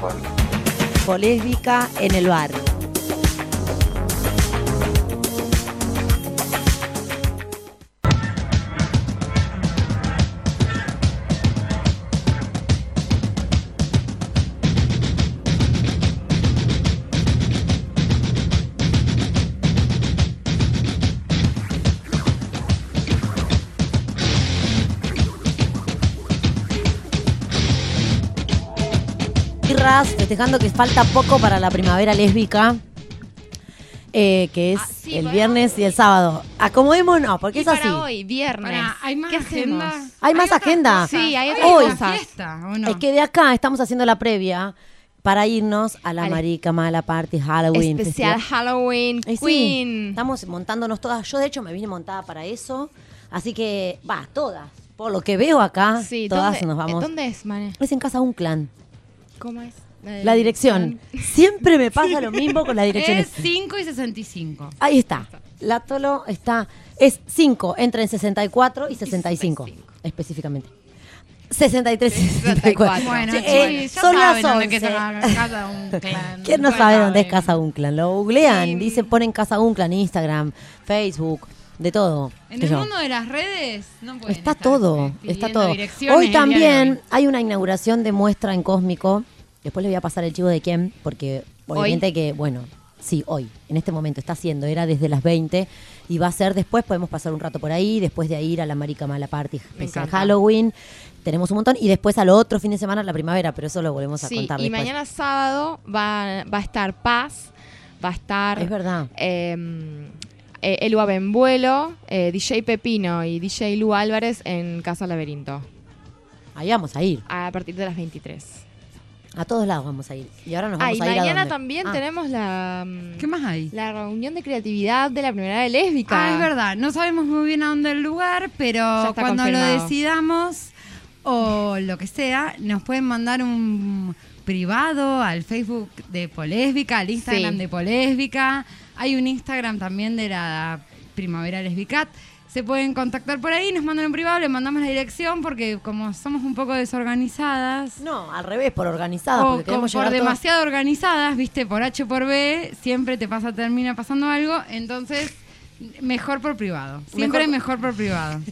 Poesía. Polésbica en el bar. Festejando que falta poco para la primavera lésbica, eh, que es el viernes y el sábado. Acomodémonos, porque Y es así. para hoy, viernes. ¿hay más ¿Qué hacemos? agenda? ¿Hay más agenda? Sí, hay otras Hoy. cosas. Fiesta, ¿o no? Es que de acá estamos haciendo la previa para irnos a la Al- Marica Mala Party Halloween. Especial festival. Halloween sí, Queen. estamos montándonos todas. Yo, de hecho, me vine montada para eso. Así que, va, todas. Por lo que veo acá, Sí, todas ¿dónde- nos vamos. ¿Dónde es, Mane? Es en casa un clan. ¿Cómo es? La dirección. Siempre me pasa lo mismo con las Es direcciones. 5 y 65. Ahí está. La Tolo está. Es 5, entre en 64 y 65, específicamente. 63 y 64. Bueno, Sí, sí, eh, son las dónde 11. que es cada un <laughs> clan. ¿Quién no Bueno, sabe dónde es saben. Casa Unclan? Lo googlean, dicen, ponen Casa Unclan, Instagram, Facebook, de todo. En el yo. mundo de las redes no pueden Está estar todo, está todo. Hoy también hay una inauguración de muestra en Cósmico. Después les voy a pasar el chivo de quién, porque obviamente que, bueno, sí, hoy, en este momento está haciendo, era desde las 20 y va a ser después, podemos pasar un rato por ahí, después de ahí ir a la Marica Mala Party especial. Halloween. Tenemos un montón y después al otro fin de semana la primavera, pero eso lo volvemos a Sí, contar y después. mañana sábado va, va a estar Paz, va a estar... Es verdad. eh, eh, Elua Benvuelo, eh, DJ Pepino y DJ Lu Álvarez en Casa Laberinto. Ahí vamos a ir. A partir de las 23. A todos lados vamos a ir. Y ahora nos Ah, vamos y a ir a mañana dónde? también Ah. tenemos la... ¿Qué más hay? La reunión de creatividad de la primera de lésbica. Ah, es verdad. No sabemos muy bien a dónde el lugar, pero cuando lo decidamos o lo que sea, nos pueden mandar un privado al Facebook de Polésbica, al Instagram Sí. de Polésbica. Hay un Instagram también de la Primavera Lesbicat. Se pueden contactar por ahí, nos mandan un privado, le mandamos la dirección porque como somos un poco desorganizadas. No, al revés, por organizadas, O porque queremos por todas- demasiado organizadas, viste, por H por B, siempre te pasa, termina pasando algo, entonces mejor por privado. Siempre Mejor- mejor, por privado. <laughs>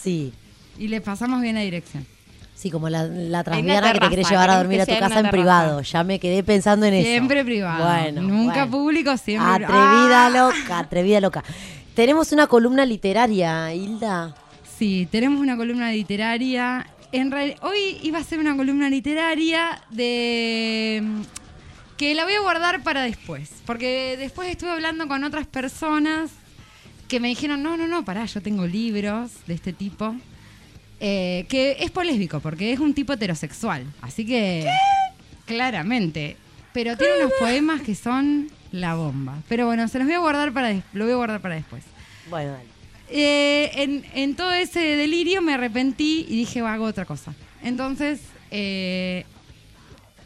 Sí. Y le pasamos bien la dirección. Sí, como la, la transviana que te quiere llevar a dormir a tu en casa en privado. Ya me quedé pensando en eso. Siempre privado. Bueno, Nunca bueno. público, siempre Atrevida ¡Ah! loca, atrevida loca. Tenemos una columna literaria, Hilda. Sí, tenemos una columna literaria. En real- hoy iba a ser una columna literaria de mm, que la voy a guardar para después, porque después estuve hablando con otras personas que me dijeron, no, no, no, pará, yo tengo libros de este tipo, eh, que es polésbico, porque es un tipo heterosexual, así que claramente, pero tiene unos poemas que son la bomba. Pero bueno, se los voy a guardar para, lo voy a guardar para después. Bueno, dale. Eh, en, en todo ese delirio me arrepentí y dije, hago otra cosa. Entonces eh,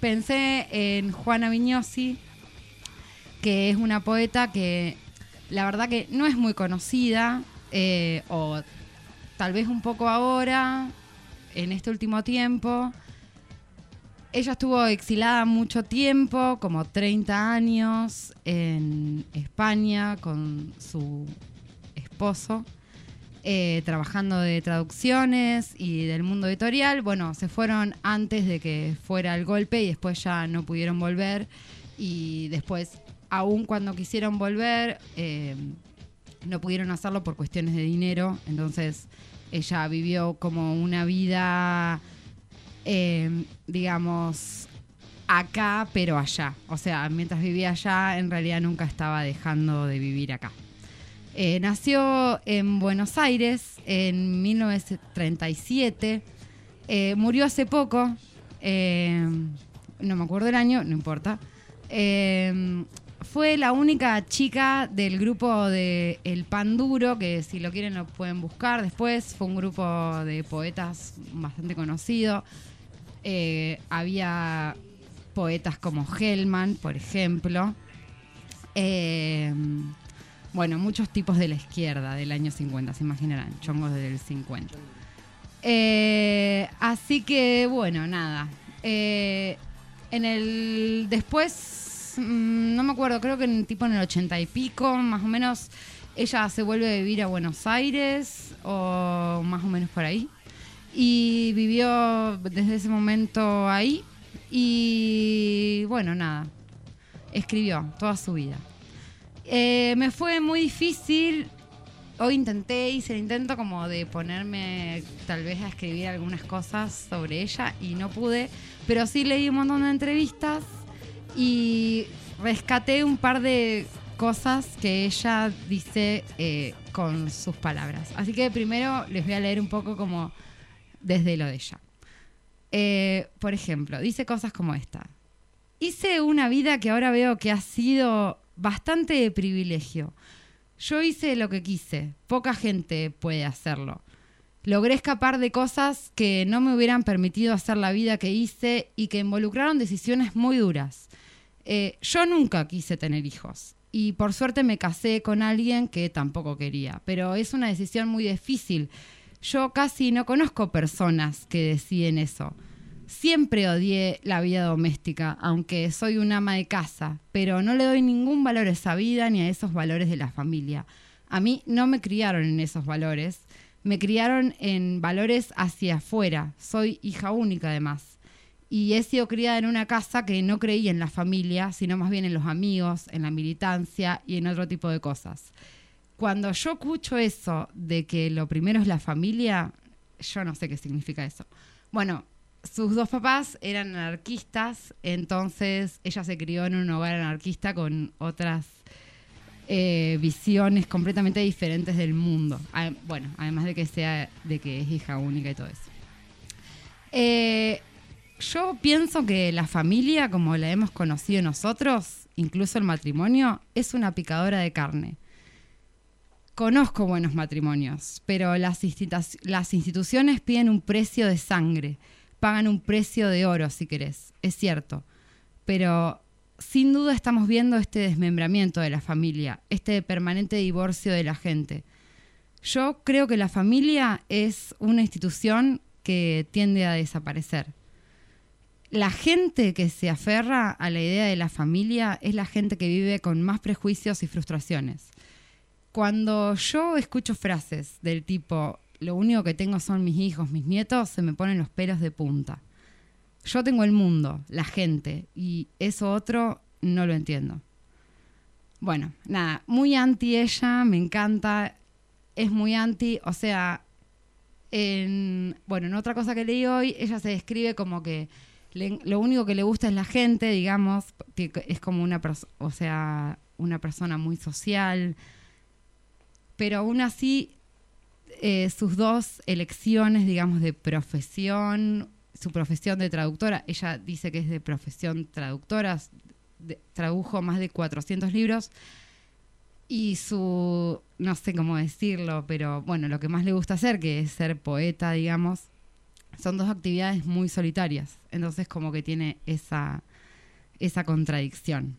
pensé en Juana Vignosi, que es una poeta que la verdad que no es muy conocida, eh, o tal vez un poco ahora, en este último tiempo. Ella estuvo exilada mucho tiempo, como 30 años, en España con su esposo, eh, trabajando de traducciones y del mundo editorial. Bueno, se fueron antes de que fuera el golpe y después ya no pudieron volver. Y después, aún cuando quisieron volver, eh, no pudieron hacerlo por cuestiones de dinero. Entonces, ella vivió como una vida, eh, digamos, acá, pero allá. O sea, mientras vivía allá, en realidad nunca estaba dejando de vivir acá. Eh, nació en Buenos Aires en 1937. Eh, murió hace poco. eh, no me acuerdo el año, no importa. Eh, fue la única chica del grupo de El Pan Duro, que si lo quieren lo pueden buscar después. Fue un grupo de poetas bastante conocido. Eh, había poetas como Hellman, por ejemplo. Eh, bueno, muchos tipos de la izquierda del año 50, se imaginarán, chongos del 50. Eh, así que, bueno, nada. En el. Después, mm, no me acuerdo, creo que en, tipo en el 80 y pico, más o menos, ella se vuelve a vivir a Buenos Aires, o más o menos por ahí. Y vivió desde ese momento ahí. Y bueno, nada. Escribió toda su vida. Eh, me fue muy difícil. Hoy intenté, hice el intento como de ponerme tal vez a escribir algunas cosas sobre ella y no pude, pero sí leí un montón de entrevistas y rescaté un par de cosas que ella dice eh, con sus palabras. Así que primero les voy a leer un poco como desde lo de ella. Eh, por ejemplo, dice cosas como esta. Hice una vida que ahora veo que ha sido bastante de privilegio. Yo hice lo que quise, poca gente puede hacerlo. Logré escapar de cosas que no me hubieran permitido hacer la vida que hice y que involucraron decisiones muy duras. Eh, yo nunca quise tener hijos y por suerte me casé con alguien que tampoco quería, pero es una decisión muy difícil. Yo casi no conozco personas que deciden eso. Siempre odié la vida doméstica, aunque soy un ama de casa, pero no le doy ningún valor a esa vida ni a esos valores de la familia. A mí no me criaron en esos valores, me criaron en valores hacia afuera. Soy hija única además. Y he sido criada en una casa que no creía en la familia, sino más bien en los amigos, en la militancia y en otro tipo de cosas. Cuando yo escucho eso de que lo primero es la familia, yo no sé qué significa eso. Bueno, sus dos papás eran anarquistas, entonces ella se crió en un hogar anarquista con otras eh, visiones completamente diferentes del mundo. A- Bueno, además de que sea de que es hija única y todo eso. Eh, yo pienso que la familia, como la hemos conocido nosotros, incluso el matrimonio, es una picadora de carne. Conozco buenos matrimonios, pero las, las instituciones piden un precio de sangre, pagan un precio de oro, si querés, es cierto. Pero sin duda estamos viendo este desmembramiento de la familia, este permanente divorcio de la gente. Yo creo que la familia es una institución que tiende a desaparecer. La gente que se aferra a la idea de la familia es la gente que vive con más prejuicios y frustraciones. Cuando yo escucho frases del tipo, lo único que tengo son mis hijos, mis nietos, se me ponen los pelos de punta. Yo tengo el mundo, la gente, y eso otro no lo entiendo. Bueno, nada, muy anti ella, me encanta, es muy anti, o sea, en, bueno, en otra cosa que leí hoy, ella se describe como que lo único que le gusta es la gente, digamos, que es como una, o sea, una persona muy social, pero aún así eh, sus dos elecciones, digamos, de profesión, su profesión de traductora, ella dice que es de profesión traductora, tradujo más de 400 libros, y su, no sé cómo decirlo, pero bueno, lo que más le gusta hacer, que es ser poeta, digamos, son dos actividades muy solitarias. Entonces como que tiene esa, esa contradicción.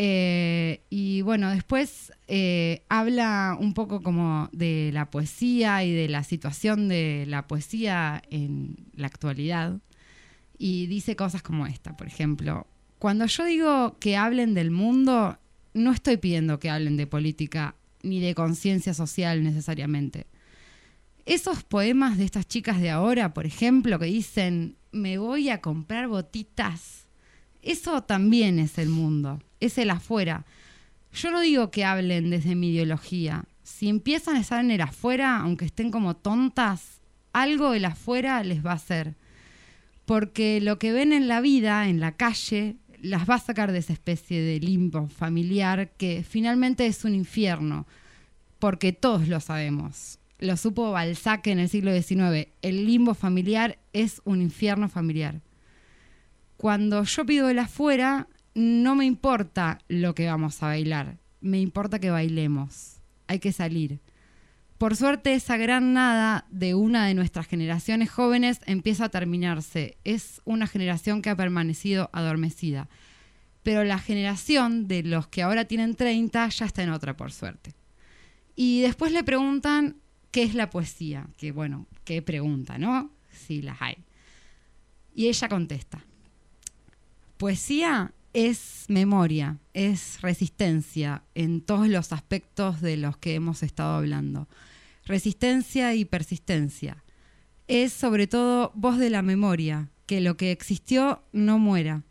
Eh, y bueno, después eh, habla un poco como de la poesía y de la situación de la poesía en la actualidad. Y dice cosas como esta, por ejemplo. Cuando yo digo que hablen del mundo, no estoy pidiendo que hablen de política ni de conciencia social necesariamente. Esos poemas de estas chicas de ahora, por ejemplo, que dicen, me voy a comprar botitas, eso también es el mundo, es el afuera. Yo no digo que hablen desde mi ideología. Si empiezan a estar en el afuera, aunque estén como tontas, algo el afuera les va a hacer. Porque lo que ven en la vida, en la calle, las va a sacar de esa especie de limbo familiar que finalmente es un infierno. Porque todos lo sabemos. Lo supo Balzac en el siglo XIX. El limbo familiar es un infierno familiar. Cuando yo pido el afuera, no me importa lo que vamos a bailar, me importa que bailemos. Hay que salir. Por suerte, esa gran nada de una de nuestras generaciones jóvenes empieza a terminarse. Es una generación que ha permanecido adormecida. Pero la generación de los que ahora tienen 30 ya está en otra, por suerte. Y después le preguntan qué es la poesía. Que bueno, qué pregunta, ¿no? Si las hay. Y ella contesta. Poesía es memoria, es resistencia en todos los aspectos de los que hemos estado hablando. Resistencia y persistencia. Es sobre todo voz de la memoria, que lo que existió no muera.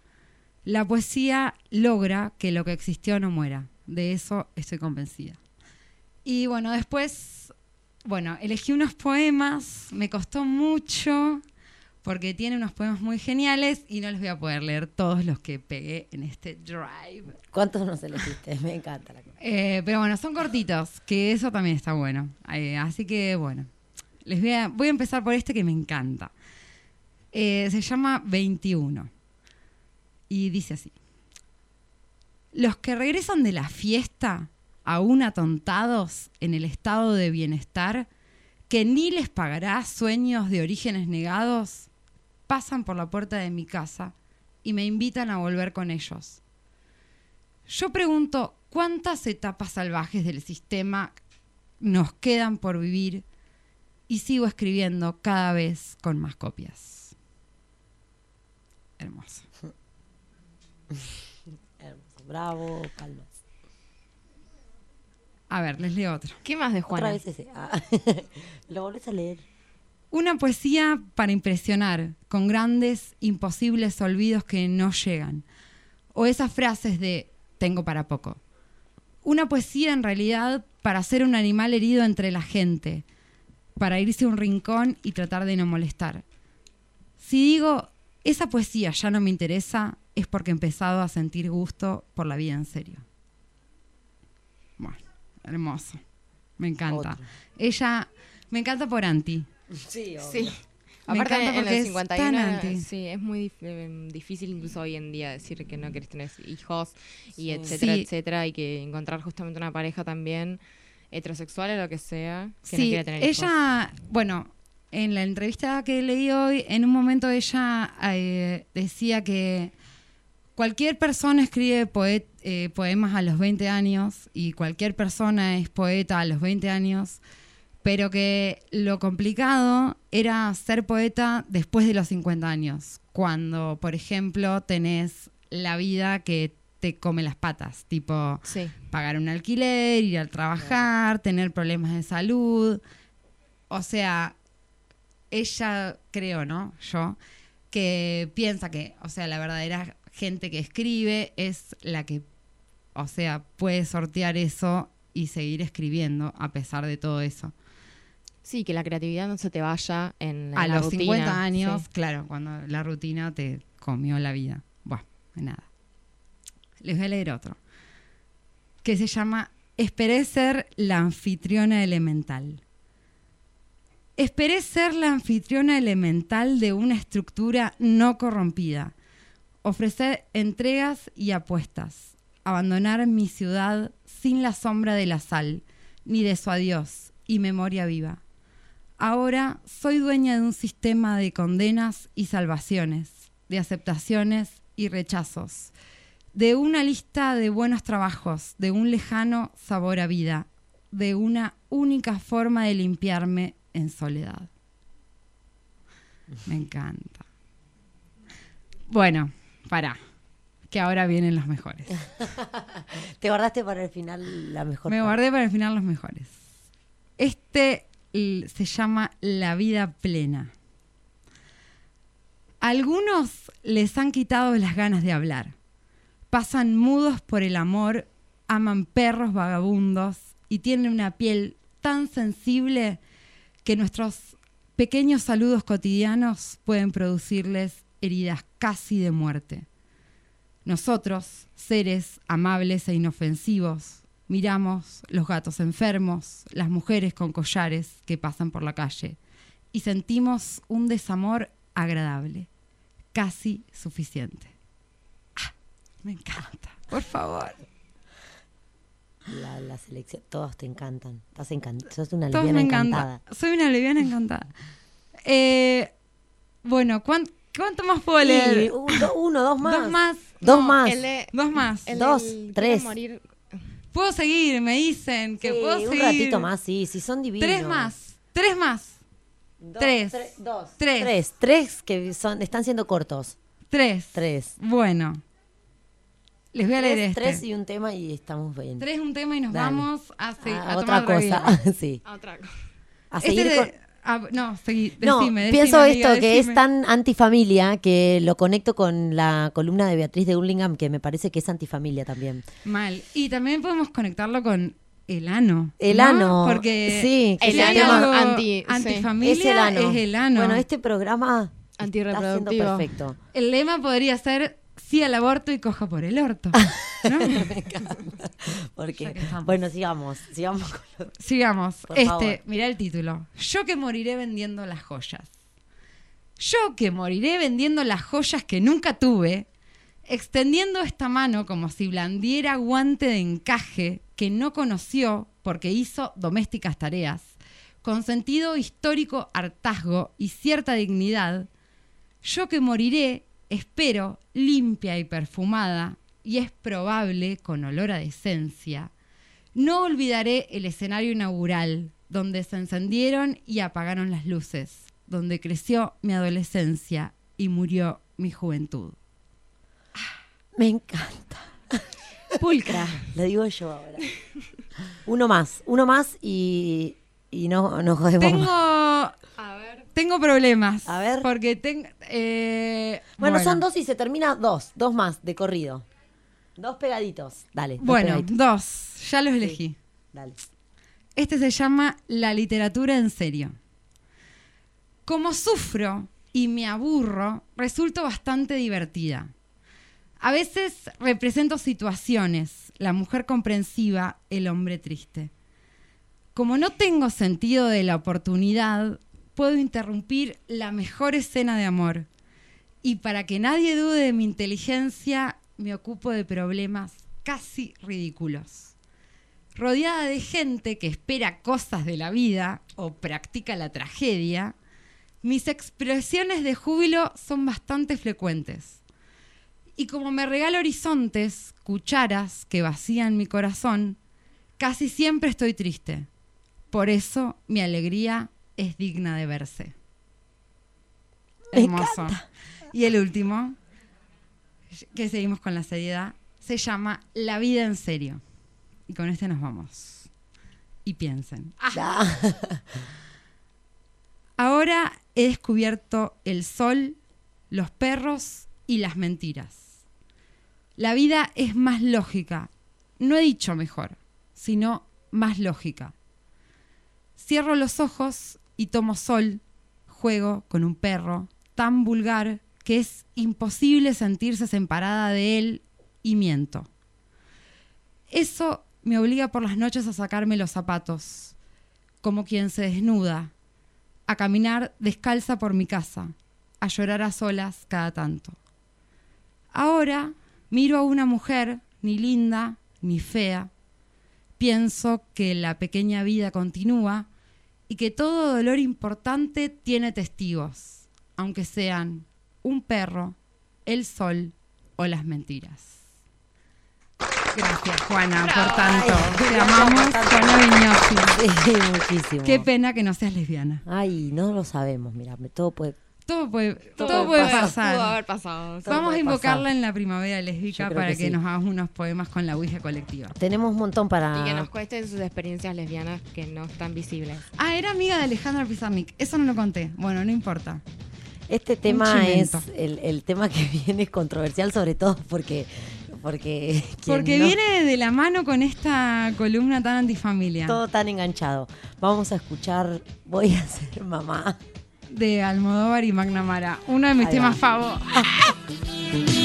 La poesía logra que lo que existió no muera. De eso estoy convencida. Y bueno, después, bueno, elegí unos poemas, me costó mucho porque tiene unos poemas muy geniales y no les voy a poder leer todos los que pegué en este drive. ¿Cuántos nos elegiste? Me encanta la cosa. Eh, pero bueno, son cortitos, que eso también está bueno. Eh, así que bueno, les voy a, voy a empezar por este que me encanta. Eh, se llama 21 y dice así. Los que regresan de la fiesta, aún atontados en el estado de bienestar, que ni les pagará sueños de orígenes negados, pasan por la puerta de mi casa y me invitan a volver con ellos. Yo pregunto, ¿cuántas etapas salvajes del sistema nos quedan por vivir? Y sigo escribiendo cada vez con más copias. Hermoso. <laughs> Hermoso. Bravo, palmas. A ver, les leo otro. ¿Qué más de Otra Juana? vez ese. Ah. <laughs> Lo volvés a leer. Una poesía para impresionar, con grandes, imposibles olvidos que no llegan. O esas frases de tengo para poco. Una poesía en realidad para ser un animal herido entre la gente, para irse a un rincón y tratar de no molestar. Si digo, esa poesía ya no me interesa, es porque he empezado a sentir gusto por la vida en serio. Bueno, hermoso. Me encanta. Otro. Ella, me encanta por Anti. Sí, Sí. Me Aparte, encanta en porque el es 51, tan era- anti. sí, es muy dif- eh, difícil incluso hoy en día decir que no querés tener hijos y Sí. etcétera, Sí. etcétera, y que encontrar justamente una pareja también heterosexual o lo que sea, que no Sí, quiera tener hijos. ella, bueno, en la entrevista que leí hoy, en un momento ella eh, decía que cualquier persona escribe poet- eh, poemas a los 20 años y cualquier persona es poeta a los 20 años, pero que lo complicado era ser poeta después de los 50 años, cuando, por ejemplo, tenés la vida que te come las patas, tipo Sí. pagar un alquiler, ir al trabajar, tener problemas de salud. o sea, ella creo, ¿no? Yo, que piensa que, o sea, la verdadera gente que escribe es la que, o sea, puede sortear eso y seguir escribiendo a pesar de todo eso. Sí, que la creatividad no se te vaya en, en a la los rutina, 50 años, sí. claro, cuando la rutina te comió la vida. Bueno, nada. Les voy a leer otro. Que se llama Esperé ser la anfitriona elemental. Esperé ser la anfitriona elemental de una estructura no corrompida. Ofrecer entregas y apuestas. Abandonar mi ciudad sin la sombra de la sal, ni de su adiós y memoria viva. Ahora soy dueña de un sistema de condenas y salvaciones, de aceptaciones y rechazos, de una lista de buenos trabajos, de un lejano sabor a vida, de una única forma de limpiarme en soledad. Me encanta. Bueno, para, que ahora vienen los mejores. <laughs> Te guardaste para el final la mejor. Me guardé para el final los mejores. Este se llama La vida plena. Algunos les han quitado las ganas de hablar. Pasan mudos por el amor, aman perros vagabundos y tienen una piel tan sensible que nuestros pequeños saludos cotidianos pueden producirles heridas casi de muerte. Nosotros, seres amables e inofensivos, miramos los gatos enfermos, las mujeres con collares que pasan por la calle y sentimos un desamor agradable, casi suficiente. Ah, me encanta, por favor. La, la selección, todos te encantan. Estás encantada. Sos una Todos lesbiana me encanta. encantada. Soy una lesbiana encantada. Eh, bueno, ¿cuán- ¿cuánto más puedo leer? un- do- uno, dos más. Dos más. Dos No, más. el dos más. el Dos, tres. morir. Puedo seguir, me dicen que Sí, puedo un seguir. ratito más, sí, sí, son divinos. Tres más. Tres más. Dos, tres. tre- dos. Tres. Tres. Tres que son, están siendo cortos. Tres. Tres. Bueno. Les voy a leer tres, este. tres y un tema y estamos bien. Tres, un tema y nos Dale. vamos a, A a otra tomar cosa, <laughs> sí. A otra cosa. A Este seguir de- con- ah, no, seguí, No, decime, pienso decime, esto amiga, que es tan antifamilia que lo conecto con la columna de Beatriz de Hurlingham que me parece que es antifamilia también. Mal. Y también podemos conectarlo con el ano. El ¿no? ano. Porque sí, el algo anti- sí. antifamilia es el ano. es el ano. Bueno, este programa está siendo perfecto. El lema podría ser sí al aborto y coja por el orto. ¿no? <laughs> Porque, Ya que estamos. bueno, sigamos, sigamos con lo- Sigamos. Por este, favor. mirá el título. Yo que moriré vendiendo las joyas. Yo que moriré vendiendo las joyas que nunca tuve, extendiendo esta mano como si blandiera guante de encaje que no conoció porque hizo domésticas tareas, con sentido histórico hartazgo y cierta dignidad, yo que moriré, espero, limpia y perfumada, y es probable con olor a decencia, no olvidaré el escenario inaugural, donde se encendieron y apagaron las luces, donde creció mi adolescencia y murió mi juventud. Me encanta. Pulcra. <laughs> Lo digo yo ahora. Uno más, uno más y, y no nos jodemos Tengo, más. tengo problemas. A ver. Porque tengo... eh, Bueno, son dos y se termina dos, dos más de corrido. Dos pegaditos. Dale. dos Bueno, pegaditos. dos. Ya los elegí. Dale. Este se llama La literatura en serio. Como sufro y me aburro, resulto bastante divertida. A veces represento situaciones, la mujer comprensiva, el hombre triste. Como no tengo sentido de la oportunidad, puedo interrumpir la mejor escena de amor. Y para que nadie dude de mi inteligencia, me ocupo de problemas casi ridículos rodeada de gente que espera cosas de la vida o practica la tragedia, mis expresiones de júbilo son bastante frecuentes. Y como me regalo horizontes, cucharas que vacían mi corazón, casi siempre estoy triste. Por eso mi alegría es digna de verse. Me Hermoso. encanta. Y el último, que seguimos con la seriedad, se llama La vida en serio. Y con este nos vamos. Y piensen. Ah. <laughs> Ahora he descubierto el sol, los perros y las mentiras. La vida es más lógica. No he dicho mejor, sino más lógica. Cierro los ojos y tomo sol, juego con un perro tan vulgar que es imposible sentirse separada de él y miento. Eso me obliga por las noches a sacarme los zapatos, como quien se desnuda, a caminar descalza por mi casa, a llorar a solas cada tanto. Ahora miro a una mujer, ni linda ni fea, pienso que la pequeña vida continúa y que todo dolor importante tiene testigos, aunque sean un perro, el sol o las mentiras. Gracias, Juana, por tanto. Te amamos, Juana Viñosi. Sí, muchísimo. Qué pena que no seas lesbiana. Ay, no lo sabemos, mira, todo puede. Todo puede, todo Todo puede puede- pasar. pudo haber pasado. Todo Vamos a invocarla pasar. en la primavera lésbica para que que, sí. nos hagas unos poemas con la Ouija colectiva. Tenemos un montón para. Y que nos cuesten sus experiencias lesbianas que no están visibles. Ah, era amiga de Alejandra Pizarnik. Eso no lo conté. Bueno, no importa. Este tema es. El, el tema que <laughs> viene es controversial, sobre todo porque. Porque, Porque no- viene de la mano con esta columna tan antifamilia. todo tan enganchado. Vamos a escuchar Voy a ser mamá. De Almodóvar y McNamara. Uno de mis Ahí temas favoritos. <laughs>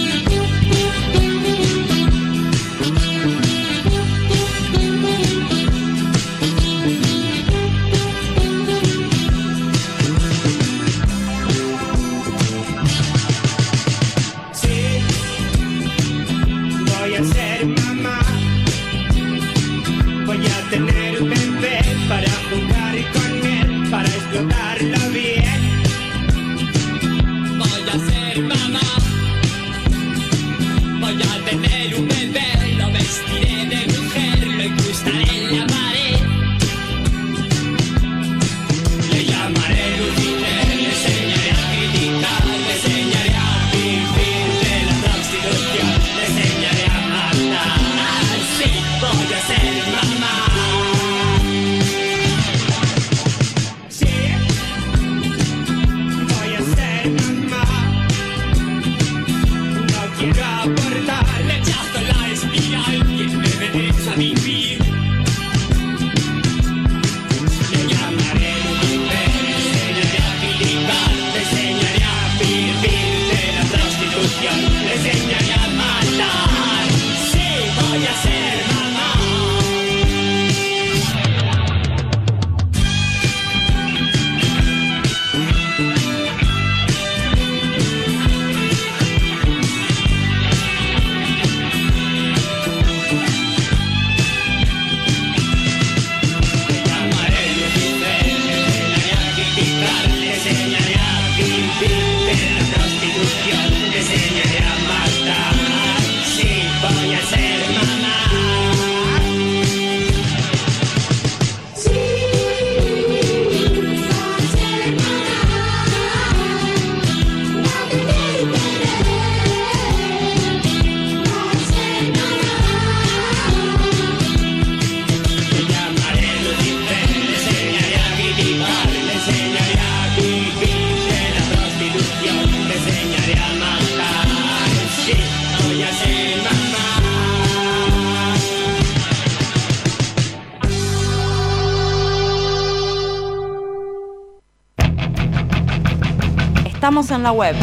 la web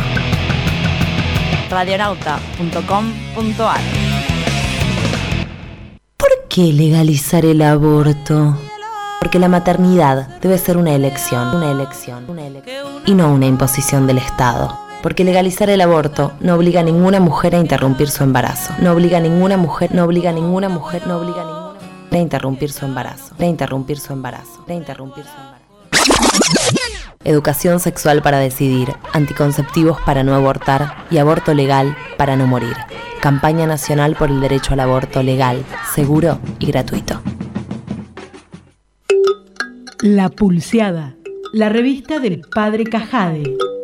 radionauta.com.ar. ¿Por qué legalizar el aborto? Porque la maternidad debe ser una elección, una elección, una elección, y no una imposición del Estado. Porque legalizar el aborto no obliga a ninguna mujer a interrumpir su embarazo. No obliga a ninguna mujer, no obliga a ninguna mujer, no obliga a ninguna mujer a interrumpir su embarazo. A interrumpir su embarazo. A interrumpir su embarazo. Educación sexual para decidir, anticonceptivos para no abortar y aborto legal para no morir. Campaña Nacional por el Derecho al Aborto Legal, Seguro y Gratuito. La Pulseada, la revista del padre Cajade,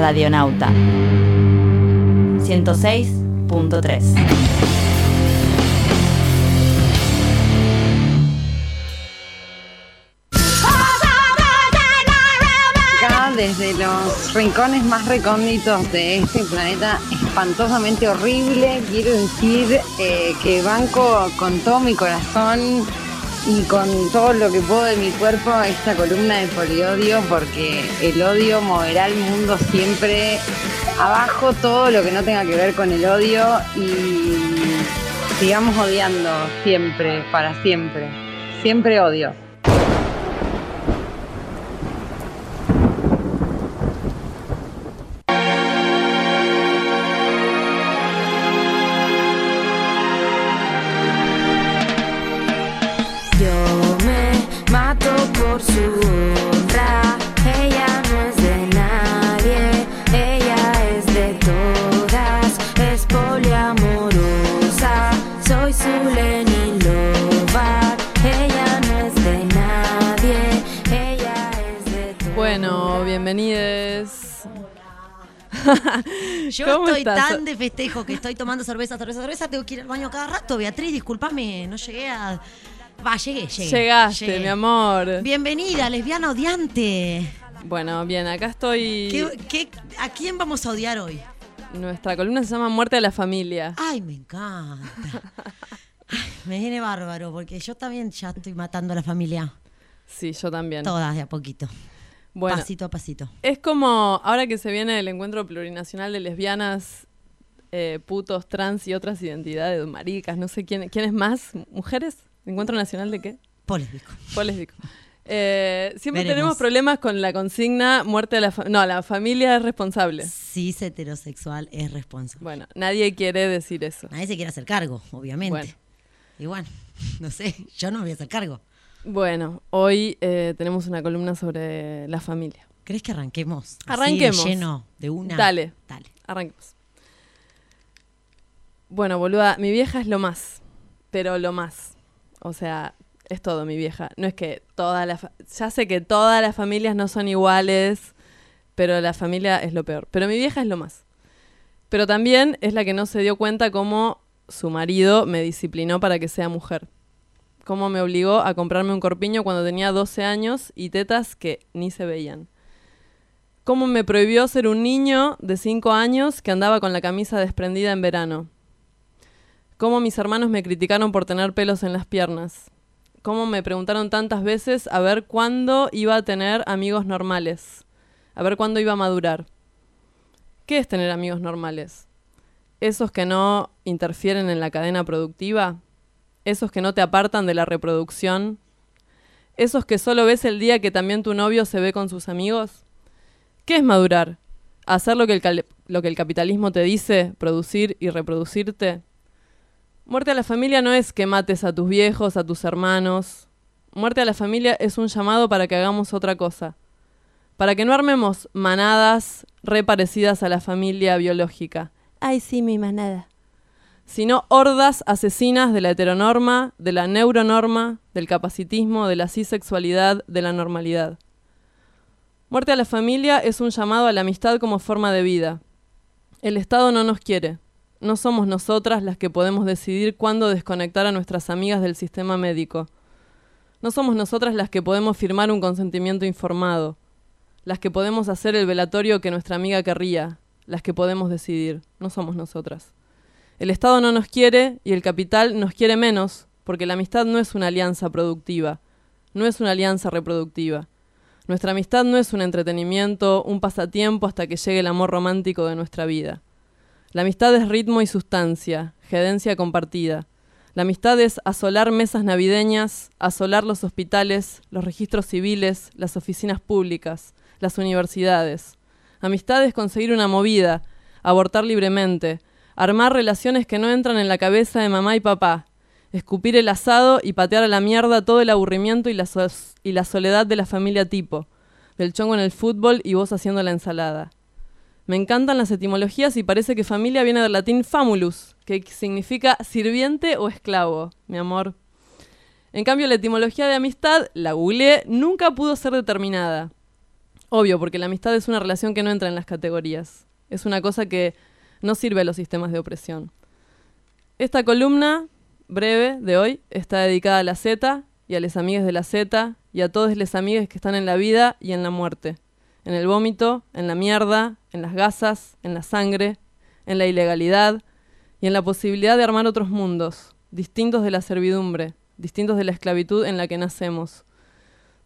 Radionauta 106.3. Acá, desde los rincones más recónditos de este planeta espantosamente horrible, quiero decir eh, que banco con todo mi corazón y con todo lo que puedo de mi cuerpo esta columna de poliodio porque el odio moverá el mundo siempre abajo todo lo que no tenga que ver con el odio y sigamos odiando siempre, para siempre. Siempre odio. <laughs> Yo ¿Cómo estoy estás? tan de festejo que estoy tomando cerveza, cerveza, cerveza. Tengo que ir al baño cada rato. Beatriz, discúlpame, no llegué a. Va, llegué, llegué. Llegaste, llegué. mi amor. Bienvenida, lesbiana odiante. Bueno, bien, acá estoy. ¿Qué, qué- a quién vamos a odiar hoy? Nuestra columna se llama Muerte de la Familia. Ay, me encanta. <laughs> Ay, me viene bárbaro, porque yo también ya estoy matando a la familia. Sí, yo también. Todas de a poquito. Bueno. Pasito a pasito. Es como, ahora que se viene el encuentro plurinacional de lesbianas, eh, putos, trans y otras identidades, maricas, no sé quién, quién es más, mujeres, encuentro nacional de qué? Polésbico. Polésbico. Eh, siempre Veremos. tenemos problemas con la consigna muerte de la familia. No, la familia es responsable. Cis heterosexual es responsable. Bueno, nadie quiere decir eso. Nadie se quiere hacer cargo, obviamente. Bueno. Y bueno, no sé, yo no me voy a hacer cargo. Bueno, hoy eh, tenemos una columna sobre la familia. ¿Crees que arranquemos? así, Arranquemos. lleno de una. Dale. Dale. Arranquemos. Bueno, boluda, mi vieja es lo más. Pero lo más. O sea, es todo mi vieja. No es que todas las... fa- Ya sé que todas las familias no son iguales, pero la familia es lo peor. Pero mi vieja es lo más. Pero también es la que no se dio cuenta cómo su marido me disciplinó para que sea mujer. Cómo me obligó a comprarme un corpiño cuando tenía 12 años y tetas que ni se veían cómo me prohibió ser un niño de 5 años que andaba con la camisa desprendida en verano. Cómo mis hermanos me criticaron por tener pelos en las piernas. Cómo me preguntaron tantas veces a ver cuándo iba a tener amigos normales. A ver cuándo iba a madurar. ¿Qué es tener amigos normales? ¿Esos que no interfieren en la cadena productiva? ¿Esos que no te apartan de la reproducción? ¿Esos que solo ves el día que también tu novio se ve con sus amigos? ¿Qué es madurar? ¿Hacer lo que, el capitalismo te dice, producir y reproducirte? Muerte a la familia no es que mates a tus viejos, a tus hermanos. Muerte a la familia es un llamado para que hagamos otra cosa. Para que no armemos manadas re parecidas a la familia biológica. Ay, sí, mi manada. Sino hordas asesinas de la heteronorma, de la neuronorma, del capacitismo, de la cisexualidad, de la normalidad. Muerte a la familia es un llamado a la amistad como forma de vida. El Estado no nos quiere. No somos nosotras las que podemos decidir cuándo desconectar a nuestras amigas del sistema médico. No somos nosotras las que podemos firmar un consentimiento informado. Las que podemos hacer el velatorio que nuestra amiga querría. Las que podemos decidir. No somos nosotras. El Estado no nos quiere y el capital nos quiere menos porque la amistad no es una alianza productiva. No es una alianza reproductiva. Nuestra amistad no es un entretenimiento, un pasatiempo hasta que llegue el amor romántico de nuestra vida. La amistad es ritmo y sustancia, gerencia compartida. La amistad es asolar mesas navideñas, asolar los hospitales, los registros civiles, las oficinas públicas, las universidades. Amistad es conseguir una movida, abortar libremente, armar relaciones que no entran en la cabeza de mamá y papá, escupir el asado y patear a la mierda todo el aburrimiento y la, soledad de la familia tipo, del chongo en el fútbol y vos haciendo la ensalada. Me encantan las etimologías y parece que familia viene del latín famulus, que significa sirviente o esclavo, mi amor. En cambio, la etimología de amistad, la googleé, nunca pudo ser determinada. Obvio, porque la amistad es una relación que no entra en las categorías. Es una cosa que no sirve a los sistemas de opresión. Esta columna breve de hoy está dedicada a la Z y a las amigas de la Z y a todas las amigas que están en la vida y en la muerte. En el vómito, en la mierda, en las gasas, en la sangre, en la ilegalidad y en la posibilidad de armar otros mundos, distintos de la servidumbre, distintos de la esclavitud en la que nacemos,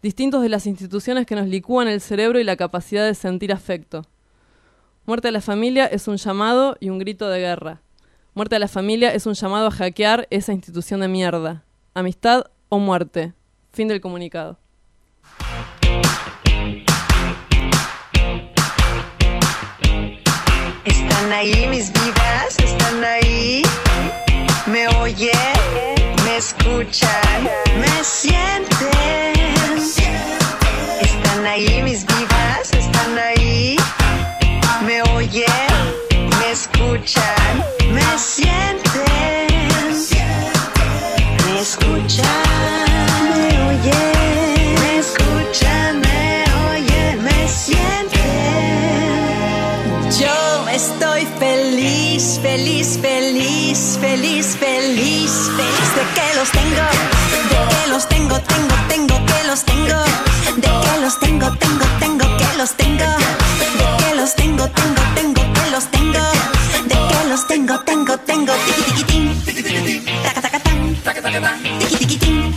distintos de las instituciones que nos licúan el cerebro y la capacidad de sentir afecto. Muerte a la familia es un llamado y un grito de guerra. Muerte a la familia es un llamado a hackear esa institución de mierda. Amistad o muerte. Fin del comunicado. Están ahí mis vidas, están ahí. Me oyen, me escuchan, me sienten. Están ahí mis vidas, están ahí. Me escuchan, me sienten. Me escuchan, me oyen, me escuchan, me oyen, me sienten. Yo estoy feliz, feliz, feliz, feliz, feliz, feliz de que los tengo, de que los tengo, tengo, tengo, que los tengo, de que los tengo, tengo, tengo, que los tengo, tengo, tengo, tengo, que los tengo, de que los tengo, tengo, tengo, tiqui tiqui tin, taca taca tan, tiqui tiqui tin,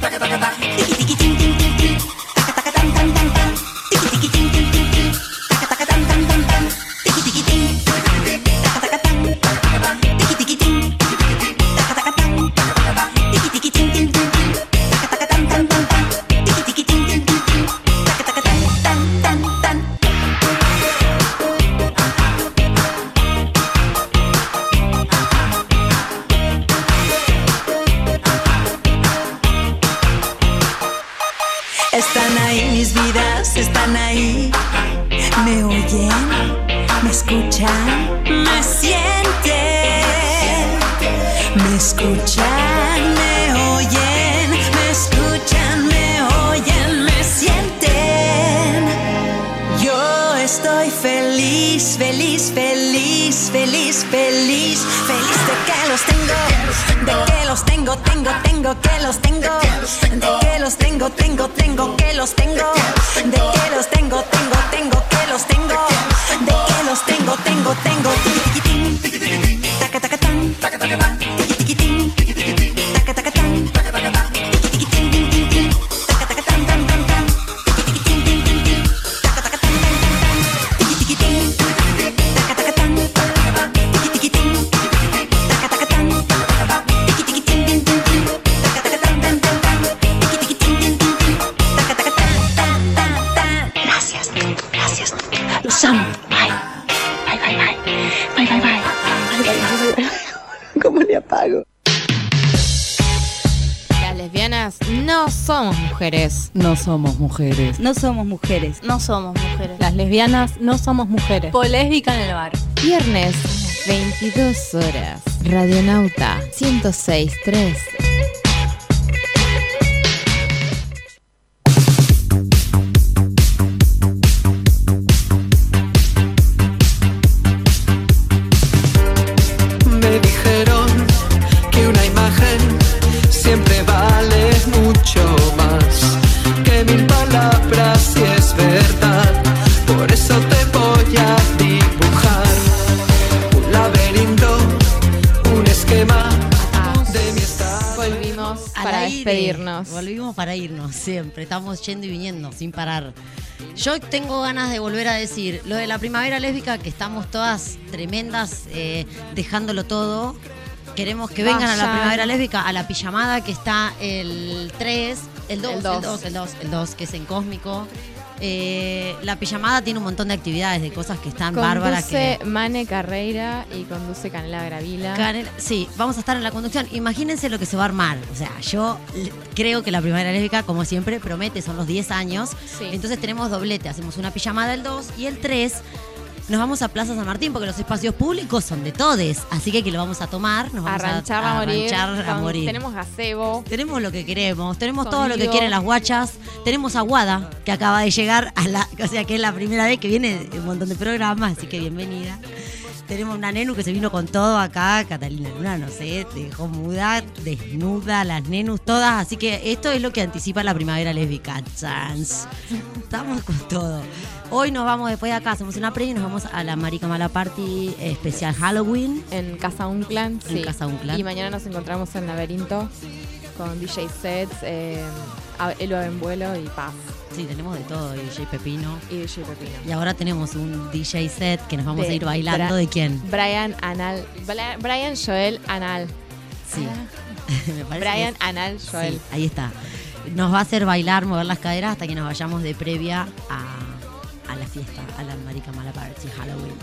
taca taca tan, tiqui tiqui tin, mujeres. No somos mujeres. No somos mujeres. Las lesbianas no somos mujeres. Polésbica en el bar. Viernes, 22 horas. Radionauta 106.3. Estamos yendo y viniendo, sin parar. Yo tengo ganas de volver a decir lo de la primavera lésbica, que estamos todas tremendas, eh, dejándolo todo. Queremos que vengan a la primavera lésbica, a la pijamada que está el 3, el 2, El el dos. 2, el 2, el 2, que es en Cósmico. Eh, la pijamada tiene un montón de actividades, de cosas que están bárbaras. Conduce Que, Mane Carreira y conduce Canela Gravila. Sí, vamos a estar en la conducción. Imagínense lo que se va a armar. O sea, yo creo que la primavera lésbica, como siempre, promete, son los 10 años. Sí. Entonces tenemos doblete. Hacemos una pijamada el 2 y el 3 nos vamos a Plaza San Martín porque los espacios públicos son de todes. Así que que lo vamos a tomar. Nos a vamos a, ranchar a, morir. a Con- morir. Tenemos gazebo. Tenemos lo que queremos, tenemos todo lo que quieren las guachas, tenemos a Guada, que acaba de llegar a la, o sea que es la primera vez que viene un montón de programas, así que bienvenida. Tenemos una nenu que se vino con todo acá, Catalina Luna, no sé, te dejó muda, desnuda, las nenus todas, así que esto es lo que anticipa la primavera lésbica. Chans. Estamos con todo. Hoy nos vamos después de acá, hacemos una pre y nos vamos a la Marica Mala Party especial Halloween. En Casa Unclan, En sí. Casa Unclan. Y mañana nos encontramos en Laberinto con DJ sets, eh, Elo en vuelo y Paz. Sí, tenemos de todo, DJ Pepino. Y DJ Pepino. Y ahora tenemos un DJ set que nos vamos De a ir bailando. Bra- ¿De quién? Brian Anal. Bla- Brian Joel Anal. Sí. <laughs> Me parece Brian es- Anal Joel. Sí, ahí está. Nos va a hacer bailar, mover las caderas hasta que nos vayamos de previa a, a la fiesta, a la Marica Mala Party Halloween.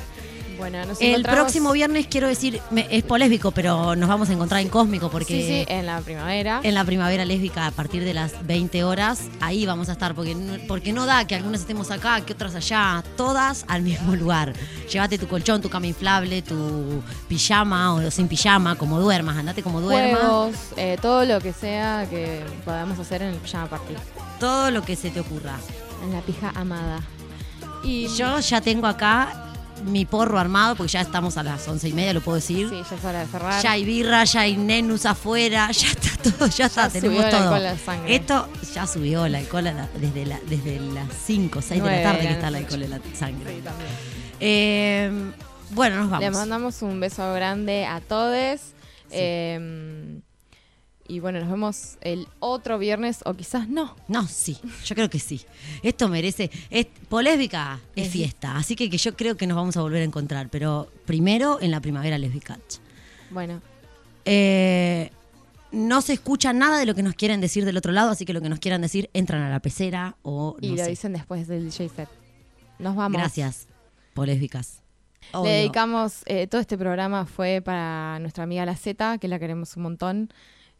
Bueno, nos El encontramos- próximo viernes, quiero decir, me- es polésbico, pero nos vamos a encontrar en Cósmico porque Sí, sí, en la primavera. en la primavera lésbica a partir de las 20 horas, ahí vamos a estar, porque no, porque no da que algunas estemos acá, que otras allá, todas al mismo lugar. Llévate tu colchón, tu cama inflable, tu pijama o sin pijama, como duermas, andate como duermas. Juegos, eh, todo lo que sea que podamos hacer en el pijama party. Todo lo que se te ocurra. En la pija amada. Y yo ya tengo acá mi porro armado, porque ya estamos a las once y media, lo puedo decir. Sí, ya es hora de cerrar. Ya hay birra, ya hay nenus afuera, <laughs> ya está todo, ya, está, tenemos todo. la sangre. Esto ya subió el alcohol la- desde, la, desde las 5, 6 de la tarde de que está el alcohol en la sangre. Eh, bueno, nos vamos. mandamos un beso grande a todos. Eh, y bueno, nos vemos el otro viernes o quizás no. No, sí, yo creo que sí. Esto merece. Es, polésbica es fiesta, así que, que yo creo que nos vamos a volver a encontrar, pero primero en la primavera lésbica. Bueno, Eh, no se escucha nada de lo que nos quieren decir del otro lado, así que lo que nos quieran decir entran a la pecera o y no lo sé. dicen después del DJ set. Nos vamos. Gracias, polésbicas. Le dedicamos, eh, todo este programa fue para nuestra amiga La Z, que la queremos un montón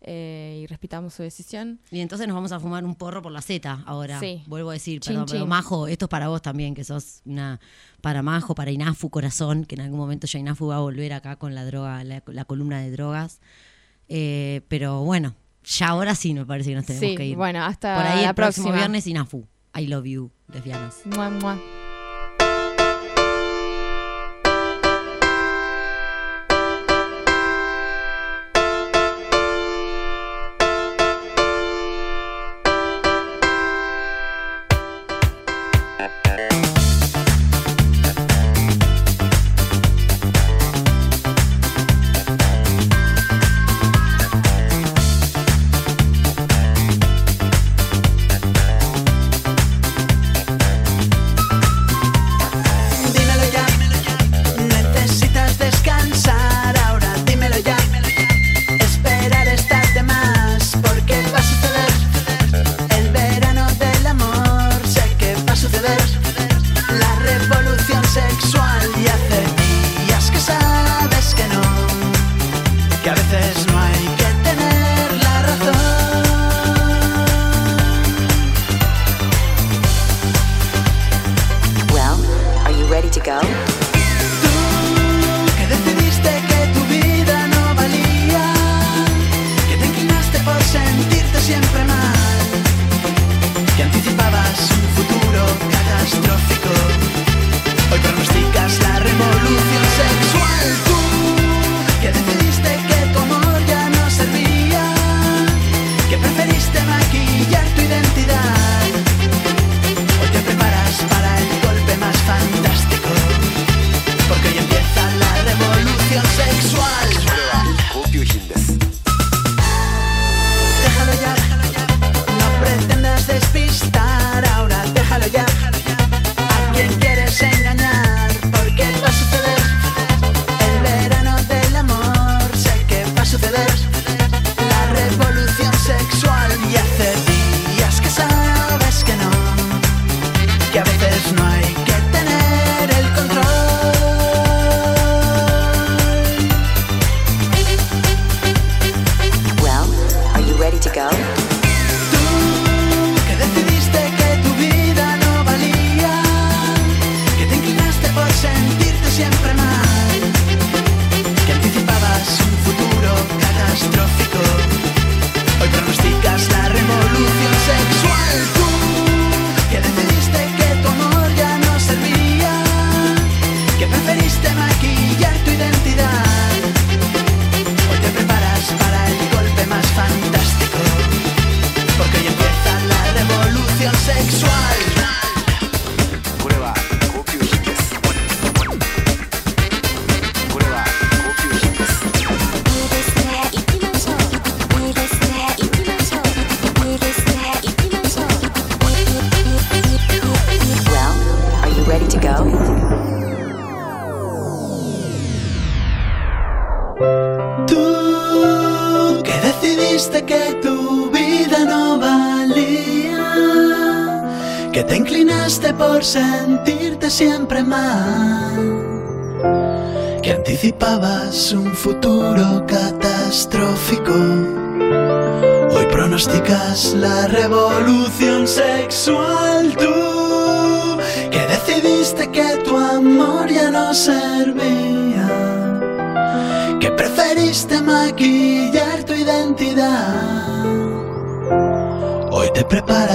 eh, y respetamos su decisión. Y entonces nos vamos a fumar un porro por la Z ahora. Sí. Vuelvo a decir, Chin, perdón, pero. Majo, esto es para vos también, que sos una para Majo, para Inafu Corazón, que en algún momento ya Inafu va a volver acá con la droga, la, la columna de drogas. Eh, pero bueno, ya ahora sí me parece que nos tenemos Sí, que ir. bueno, hasta Por ahí la el próximo próxima. viernes Inafu. I love you, lesbianas. Mua, mua.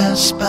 Yes.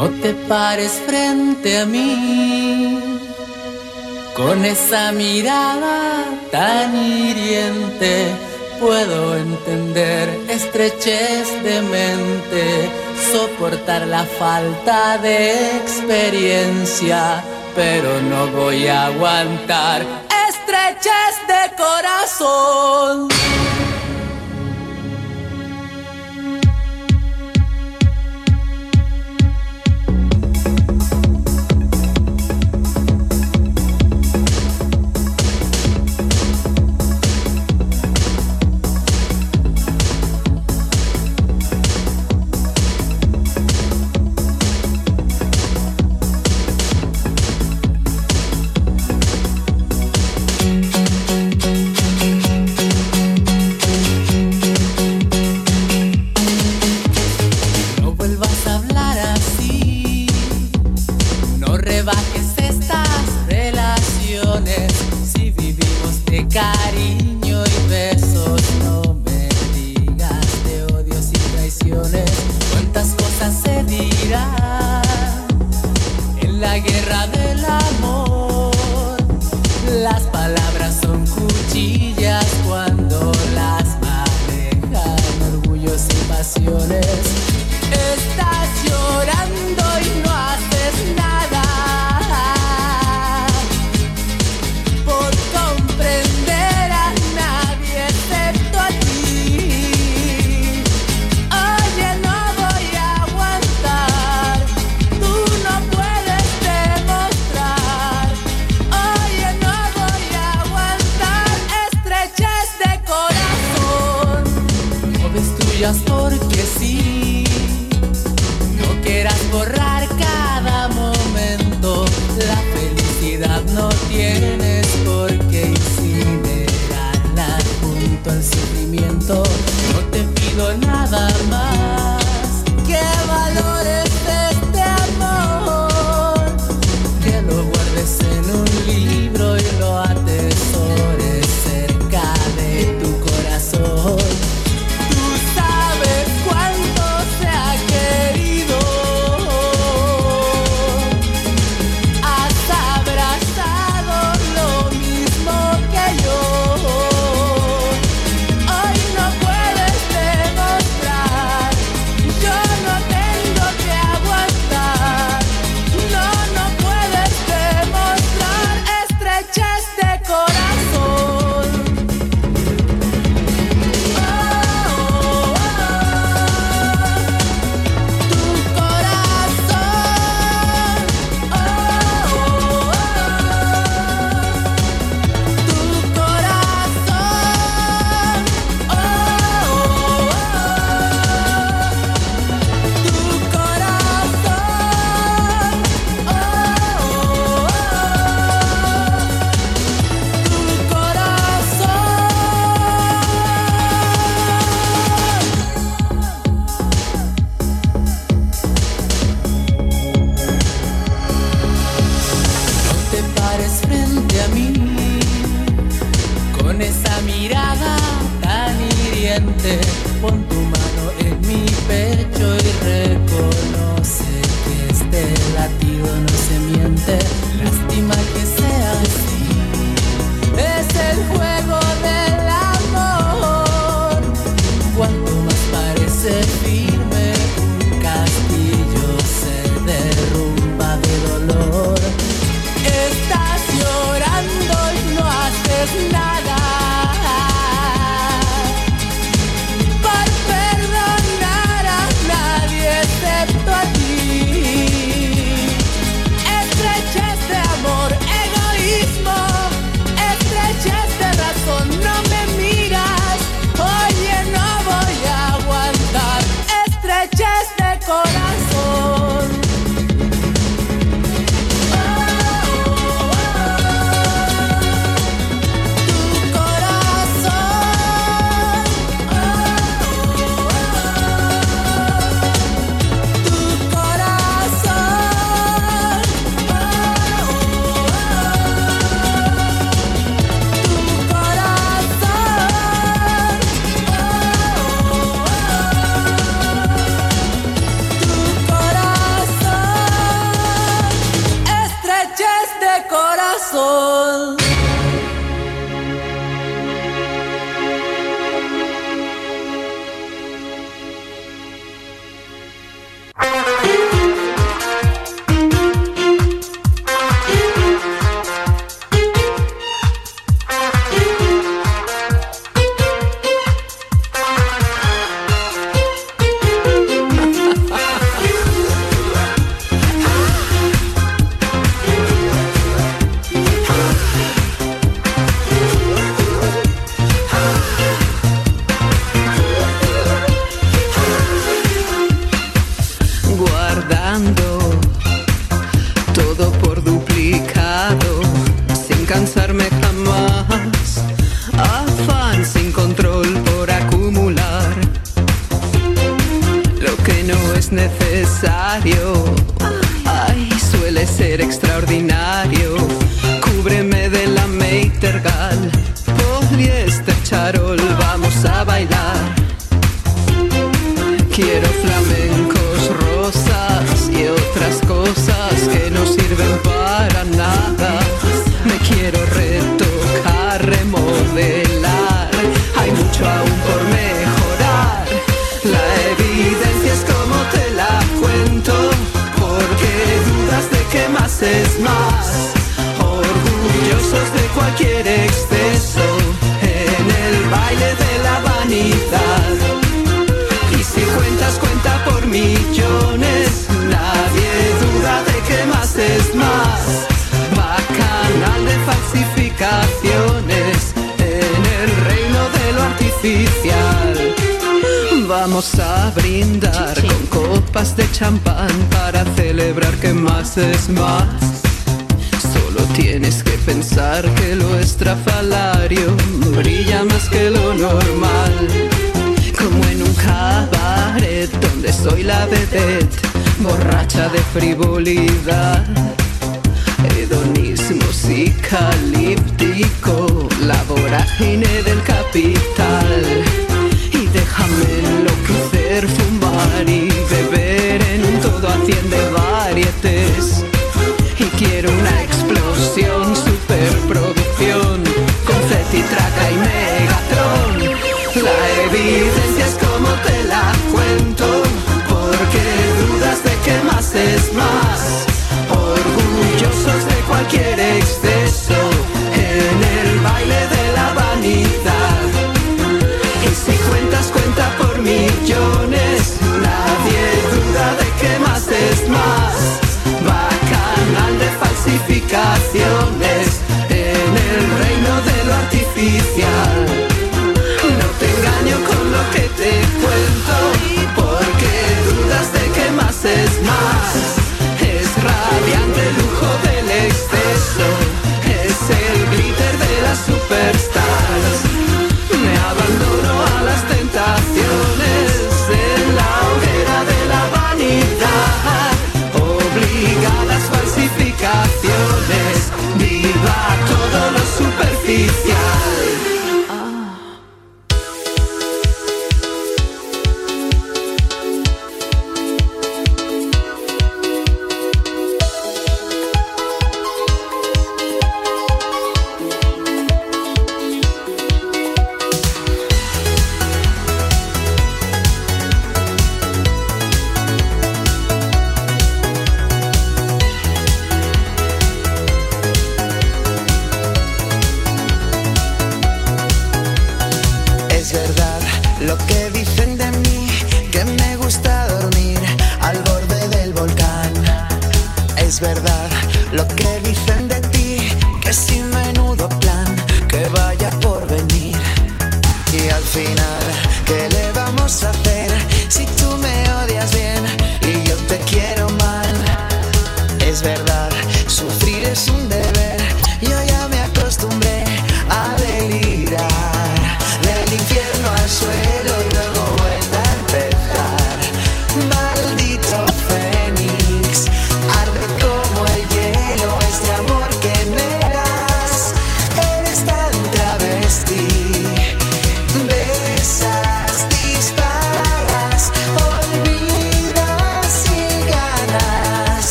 No te pares frente a mí con esa mirada tan hiriente. Puedo entender estrechez de mente, soportar la falta de experiencia pero no voy a aguantar estreches de corazón.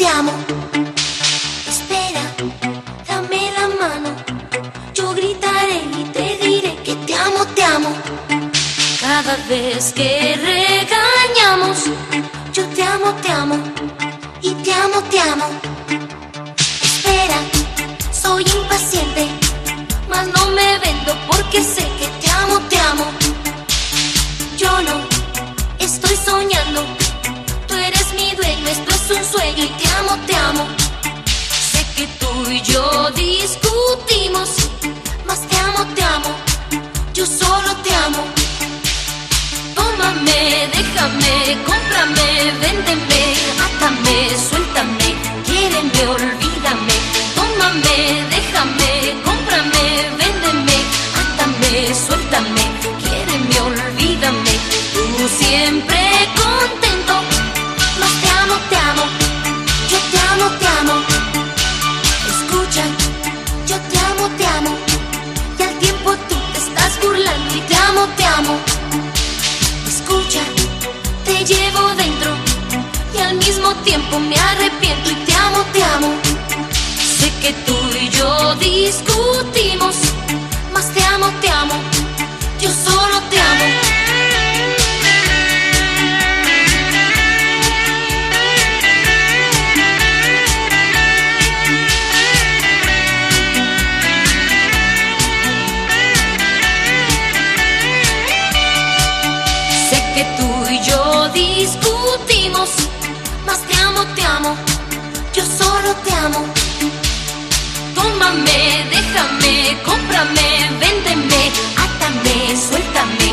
ti amo. Espera, dame la mano. Yo gritaré y te diré que te amo, te amo. Cada vez que regañamos, yo te amo, te amo. Y te amo, te amo. Espera, soy impaciente, mas no me vendo porque sé que te amo, te amo. Yo no estoy soñando un sueño y te amo, te amo. Sé que tú y yo discutimos, mas te amo, te amo. Yo solo te amo. Tómame, déjame, cómprame, véndeme, átame, suéltame, quiéreme, olvídame. Tómame, amo. Escucha, te llevo dentro y al mismo tiempo me arrepiento y te amo, te amo. Sé que tú y yo discutimos, mas te amo, te amo. Yo solo te amo. Tómame, déjame, cómprame, véndeme, átame, suéltame,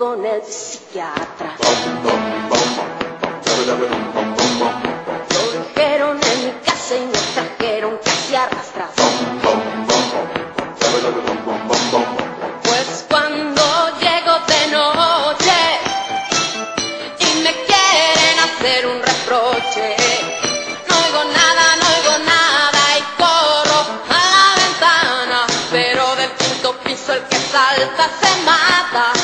con el psiquiatra. Lo dijeron en mi casa y me trajeron casi arrastras. Pues cuando llego de noche y me quieren hacer un reproche. no hago nada, no hago nada y corro a la ventana. Pero del quinto piso el que salta se mata.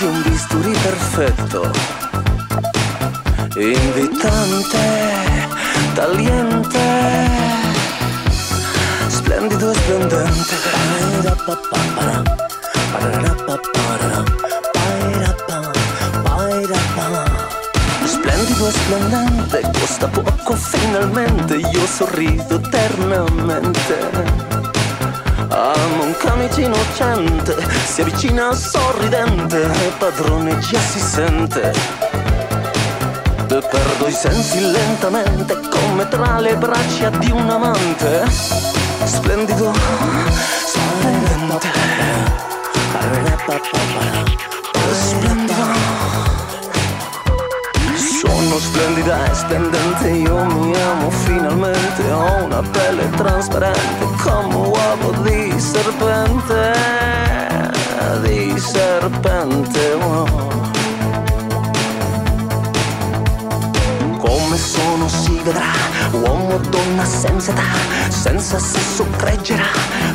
Brasil. Si avvicina sorridente, e padrone già si sente. Perdo i sensi lentamente, come tra le braccia di un amante. Splendido, splendente. Splendido. Sono splendida e splendente, io mi amo finalmente, ho una pelle trasparente come un uovo di serpente, di serpente. oh. Come sono si vedrà, uomo o donna senza età, senza sesso creggerà,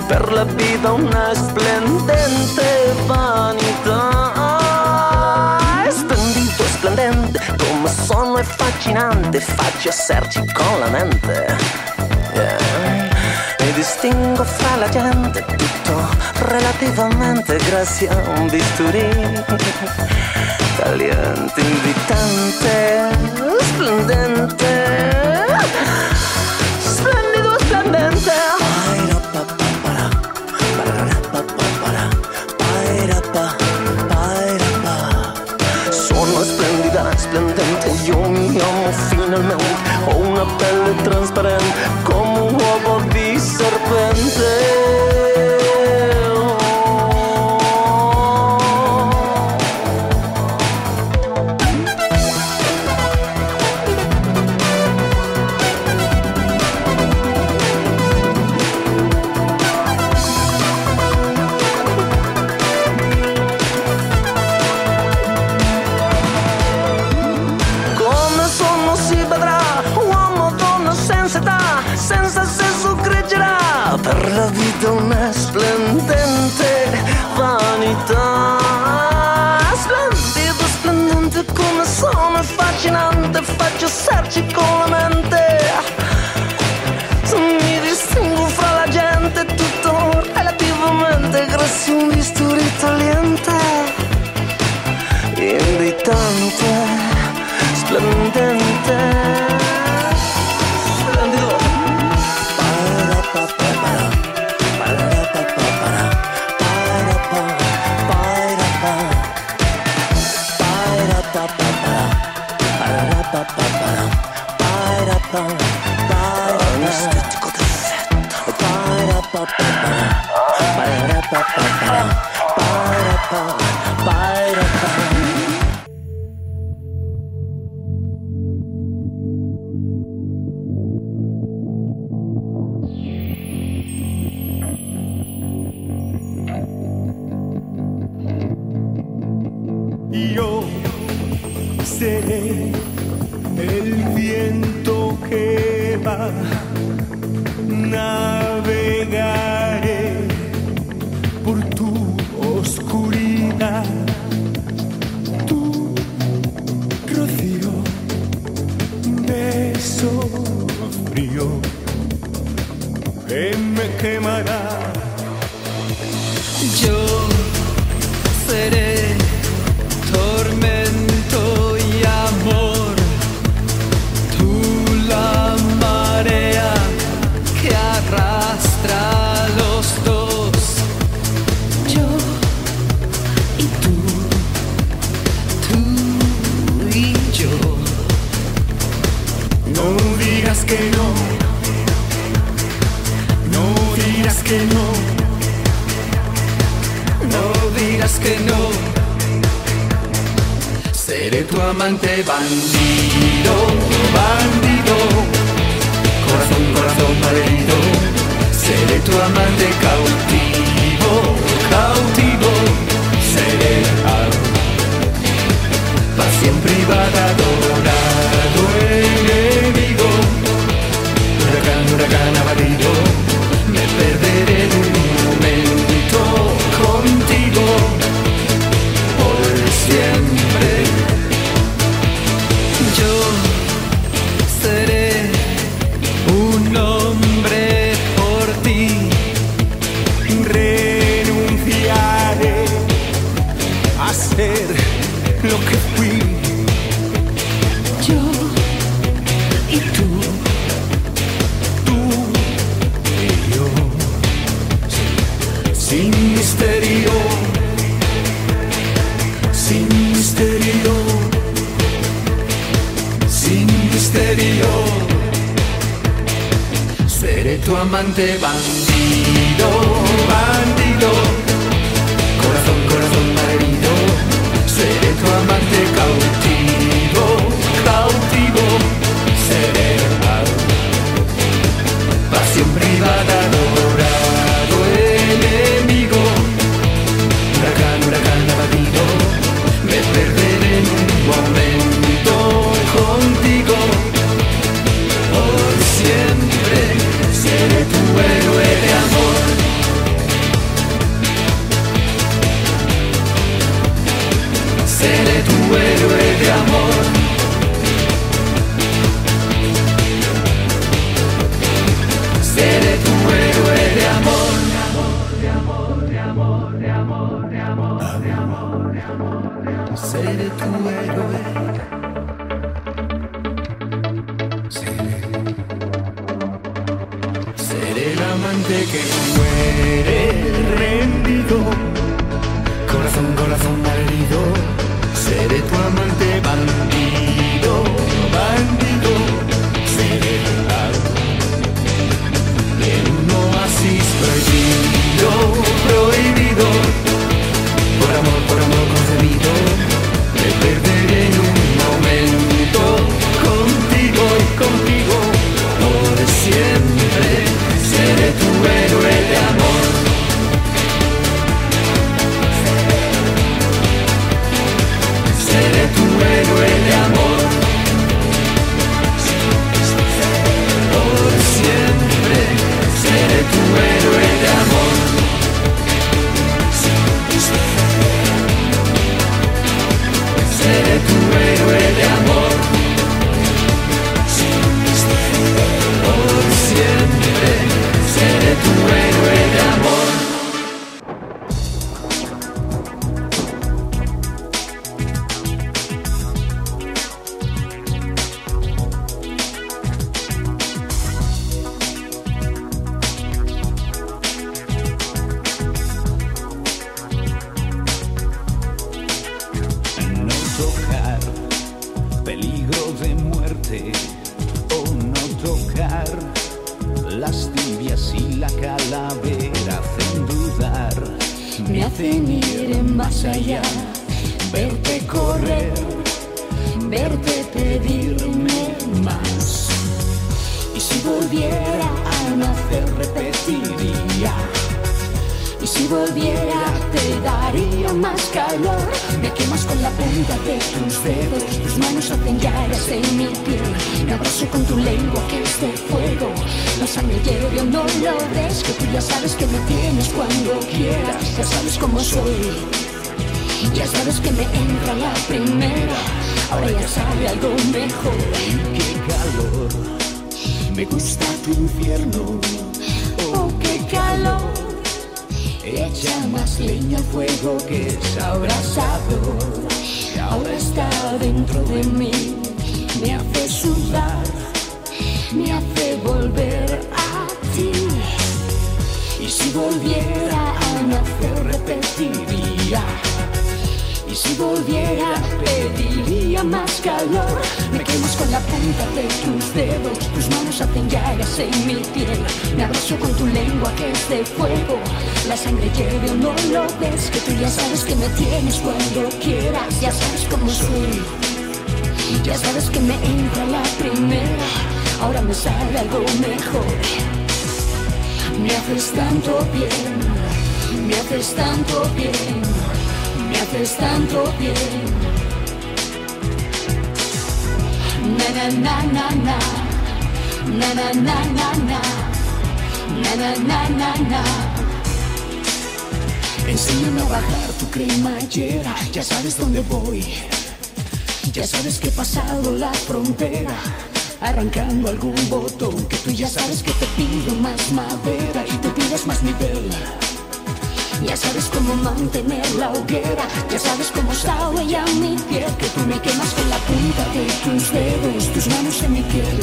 per la vita una splendente vanità. È splendido, splendente, come sono affascinante, faccio esserci con la mente. Distingo fra la gente, relativamente grazie a un bisturi caliente, invitante, splendente, splendido, splendente. Sono splendida, splendente, io mi amo finalmente, ho una pelle trasparente Y si volviera te daría más calor. Me quemas con la punta de tus dedos, tus manos hacen llagas en mi piel. Me abrazo con tu lengua que es de fuego. La sangre hierve, no lo ves, Que tú ya sabes que me tienes cuando quieras. Ya sabes cómo soy. ya sabes que me entra la primera. Ahora ya sabe algo mejor. qué calor. Me gusta tu infierno. Calor. Echa más leña al fuego que es abrasador. Ahora está dentro de mí, Me hace sudar, me hace volver a ti. Y si volviera a nacer repetiría. Y si volviera pediría más calor. Me quemas con la punta de tus dedos, tus manos hacen llagas en mi piel. Me abrazo con tu lengua que es de fuego. La sangre hierve no lo ves, que tú ya sabes que me tienes cuando quieras. Ya sabes cómo soy. Ya sabes que me entra la primera. Ahora me sale algo mejor. Me haces tanto bien, me haces tanto bien, me haces tanto bien. Na na na na na, na na na na na, na na na na. Enséñame a bajar tu cremallera, ya sabes dónde voy. Ya sabes que he pasado la frontera, arrancando algún botón que tú ya sabes que te pido más madera y te pides más nivel. Ya sabes cómo mantener la hoguera, ya sabes cómo sabe ya mi piel, que tú me quemas con la punta de tus dedos, tus manos en mi piel.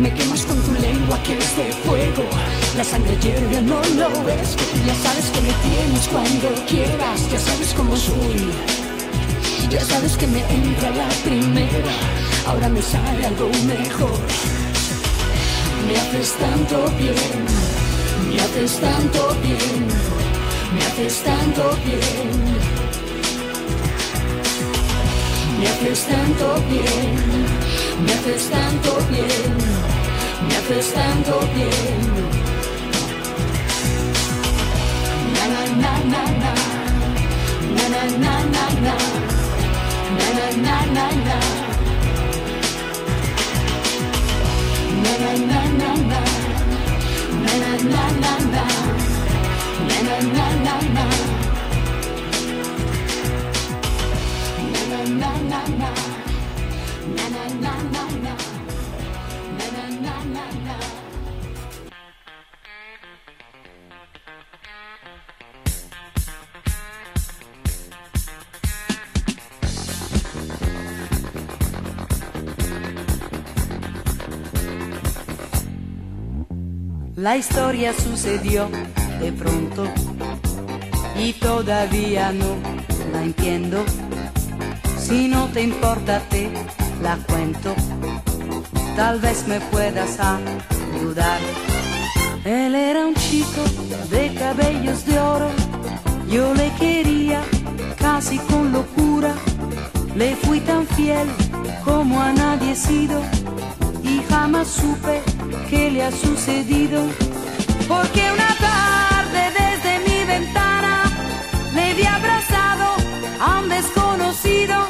Me quemas con tu lengua que es de fuego, la sangre hierve, no lo ves, ya sabes que me tienes cuando quieras, ya sabes cómo soy. Ya sabes que me entra la primera, ahora me sale algo mejor. Me haces tanto bien, me haces tanto bien, me haces tanto bien. Me haces tanto bien, me haces tanto bien, me haces tanto bien. Na na na na na, na na na na na, na na na na na. Na na na na na, na na na La historia sucedió de pronto y todavía no la entiendo. Si no te importa te la cuento, tal vez me puedas ayudar. Él era un chico de cabellos de oro, yo le quería casi con locura, le fui tan fiel como a nadie he sido y jamás supe qué le ha sucedido. Porque una tarde abrazado a un desconocido.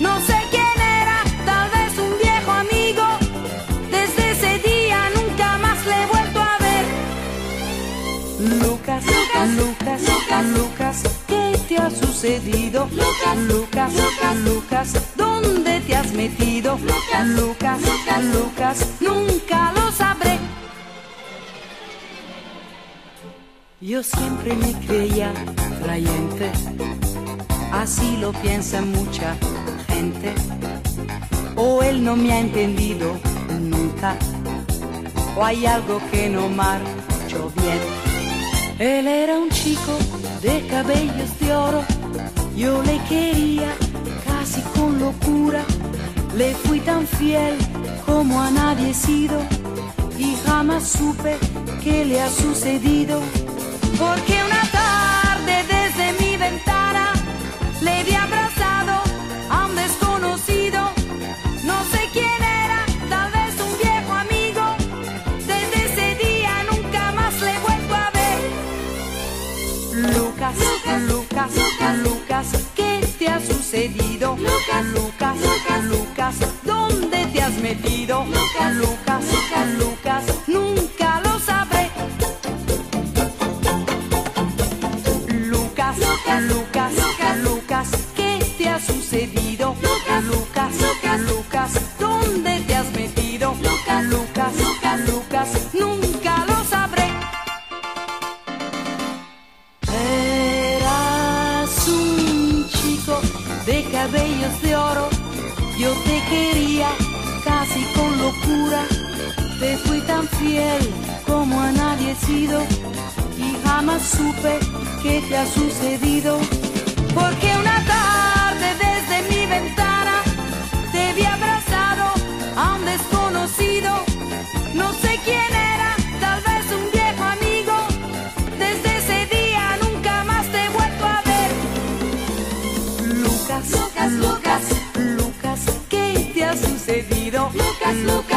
No sé quién era, tal vez un viejo amigo. Desde ese día nunca más le he vuelto a ver. Lucas, Lucas, Lucas, Lucas, Lucas, ¿qué te ha sucedido? Lucas, Lucas, Lucas, Lucas, ¿dónde te has metido? Lucas, Lucas, Lucas, Lucas, nunca lo Yo siempre me creía creyente, así lo piensa mucha gente. O él no me ha entendido nunca, o hay algo que no marchó bien. Él era un chico de cabellos de oro, yo le quería casi con locura, Le fui tan fiel como a nadie he sido y jamás supe qué le ha sucedido. Porque una tarde desde mi ventana le vi abrazado a un desconocido. No sé quién era, tal vez un viejo amigo. Desde ese día nunca más le he vuelto a ver. Lucas, Lucas, Lucas, Lucas, ¿qué te ha sucedido? Lucas, Lucas, Lucas, Lucas, ¿dónde te has metido? Lucas, Lucas, Lucas, Lucas, nunca Lucas, Lucas, ¿qué te ha sucedido? Lucas, Lucas, Lucas, Lucas, ¿dónde te has metido? Lucas, Lucas, Lucas, Lucas, nunca lo sabré. Eras un chico de cabellos de oro, yo te quería casi con locura, te fui tan fiel como a nadie he sido y jamás supe qué te ha sucedido. Porque una tarde desde mi ventana te vi abrazado a un desconocido, no sé quién era, tal vez un viejo amigo. Desde ese día nunca más te he vuelto a ver. Lucas, Lucas, Lucas, Lucas, ¿qué te ha sucedido? Lucas, Lucas,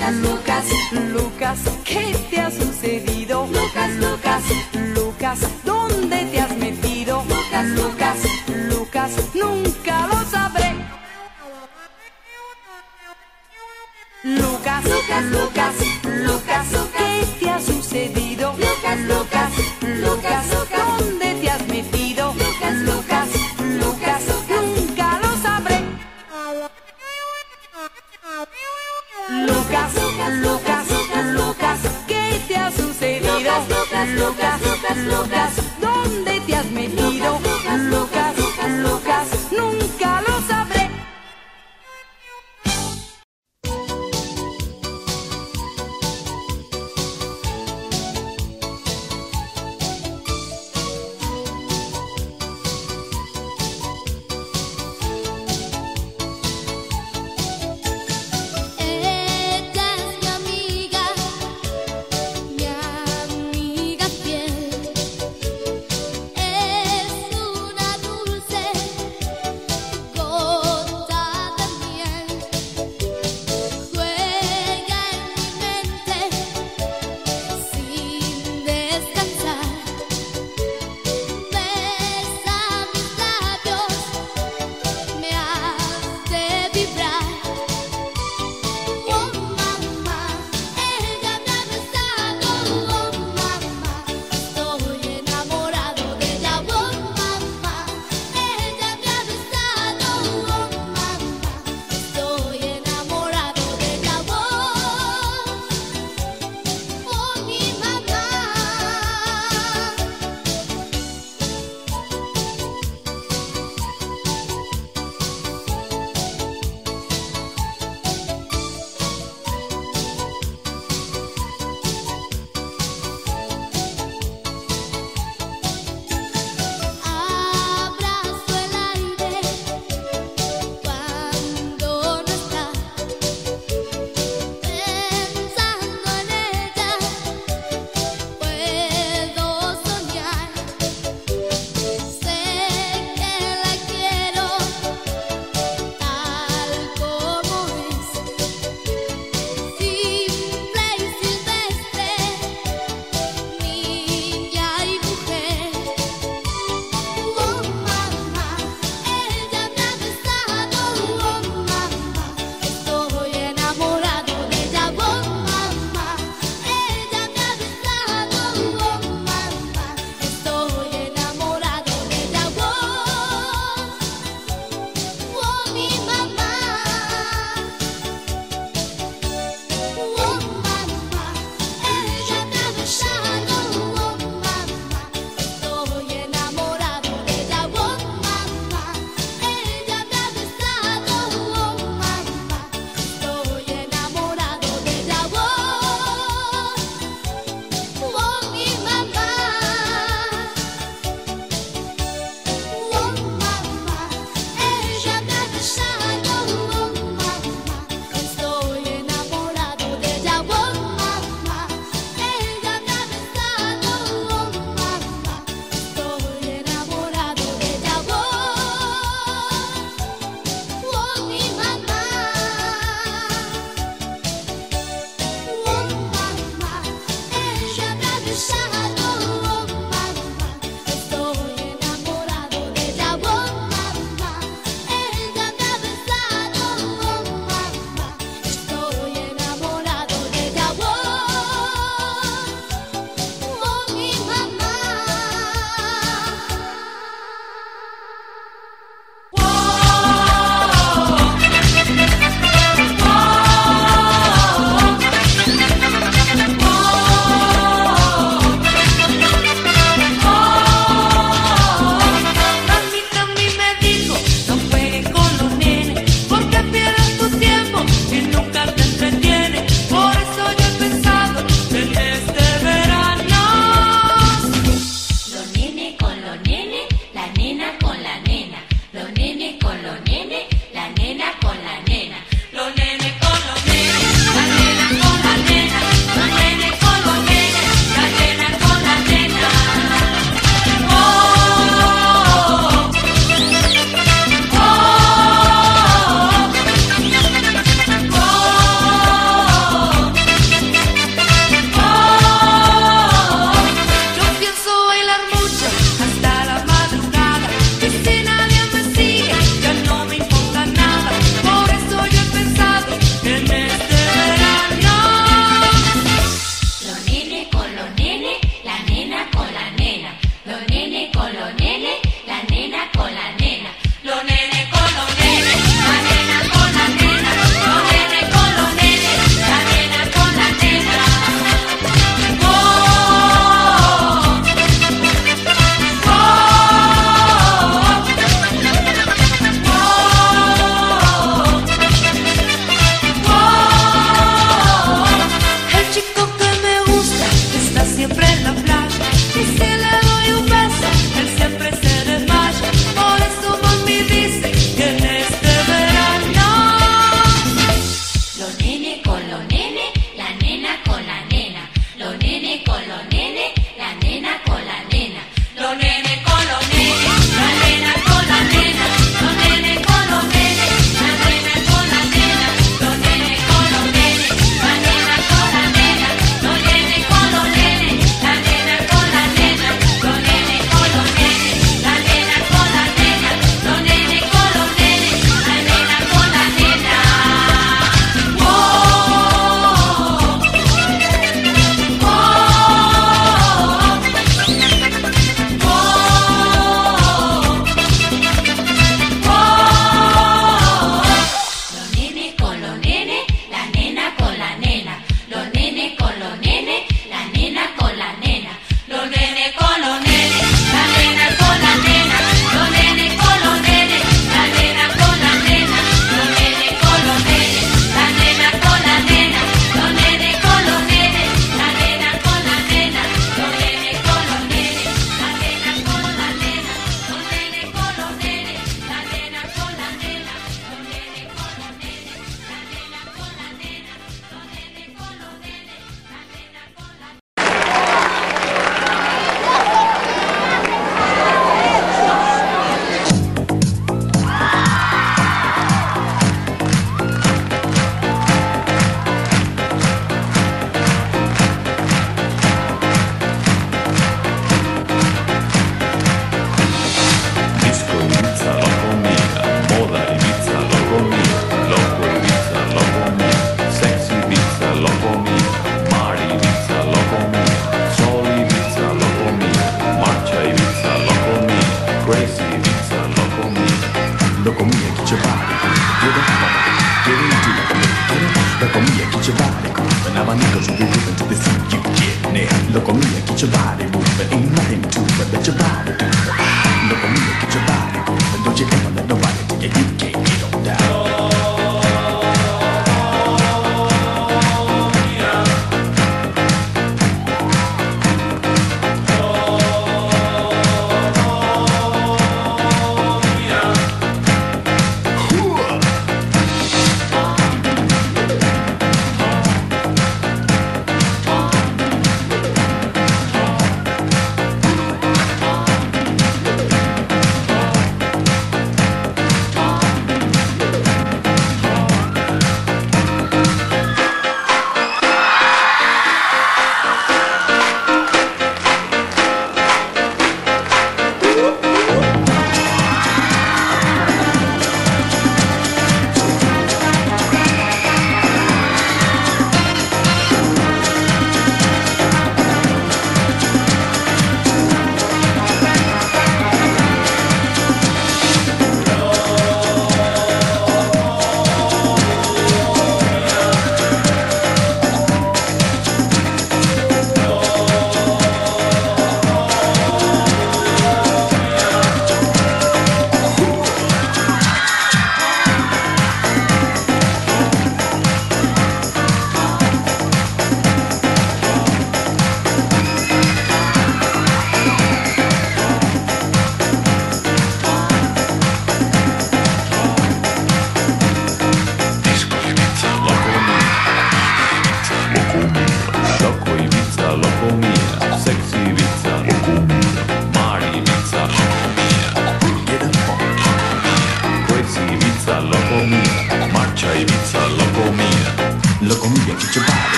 Lucas, Lucas, Lucas, ¿qué te ha sucedido? Lucas, Lucas, Lucas, ¿dónde te has metido? Lucas, Lucas, Lucas, nunca lo sabré. Lucas, Lucas, Lucas, Lucas, ¿qué te ha sucedido? Lucas, Lucas,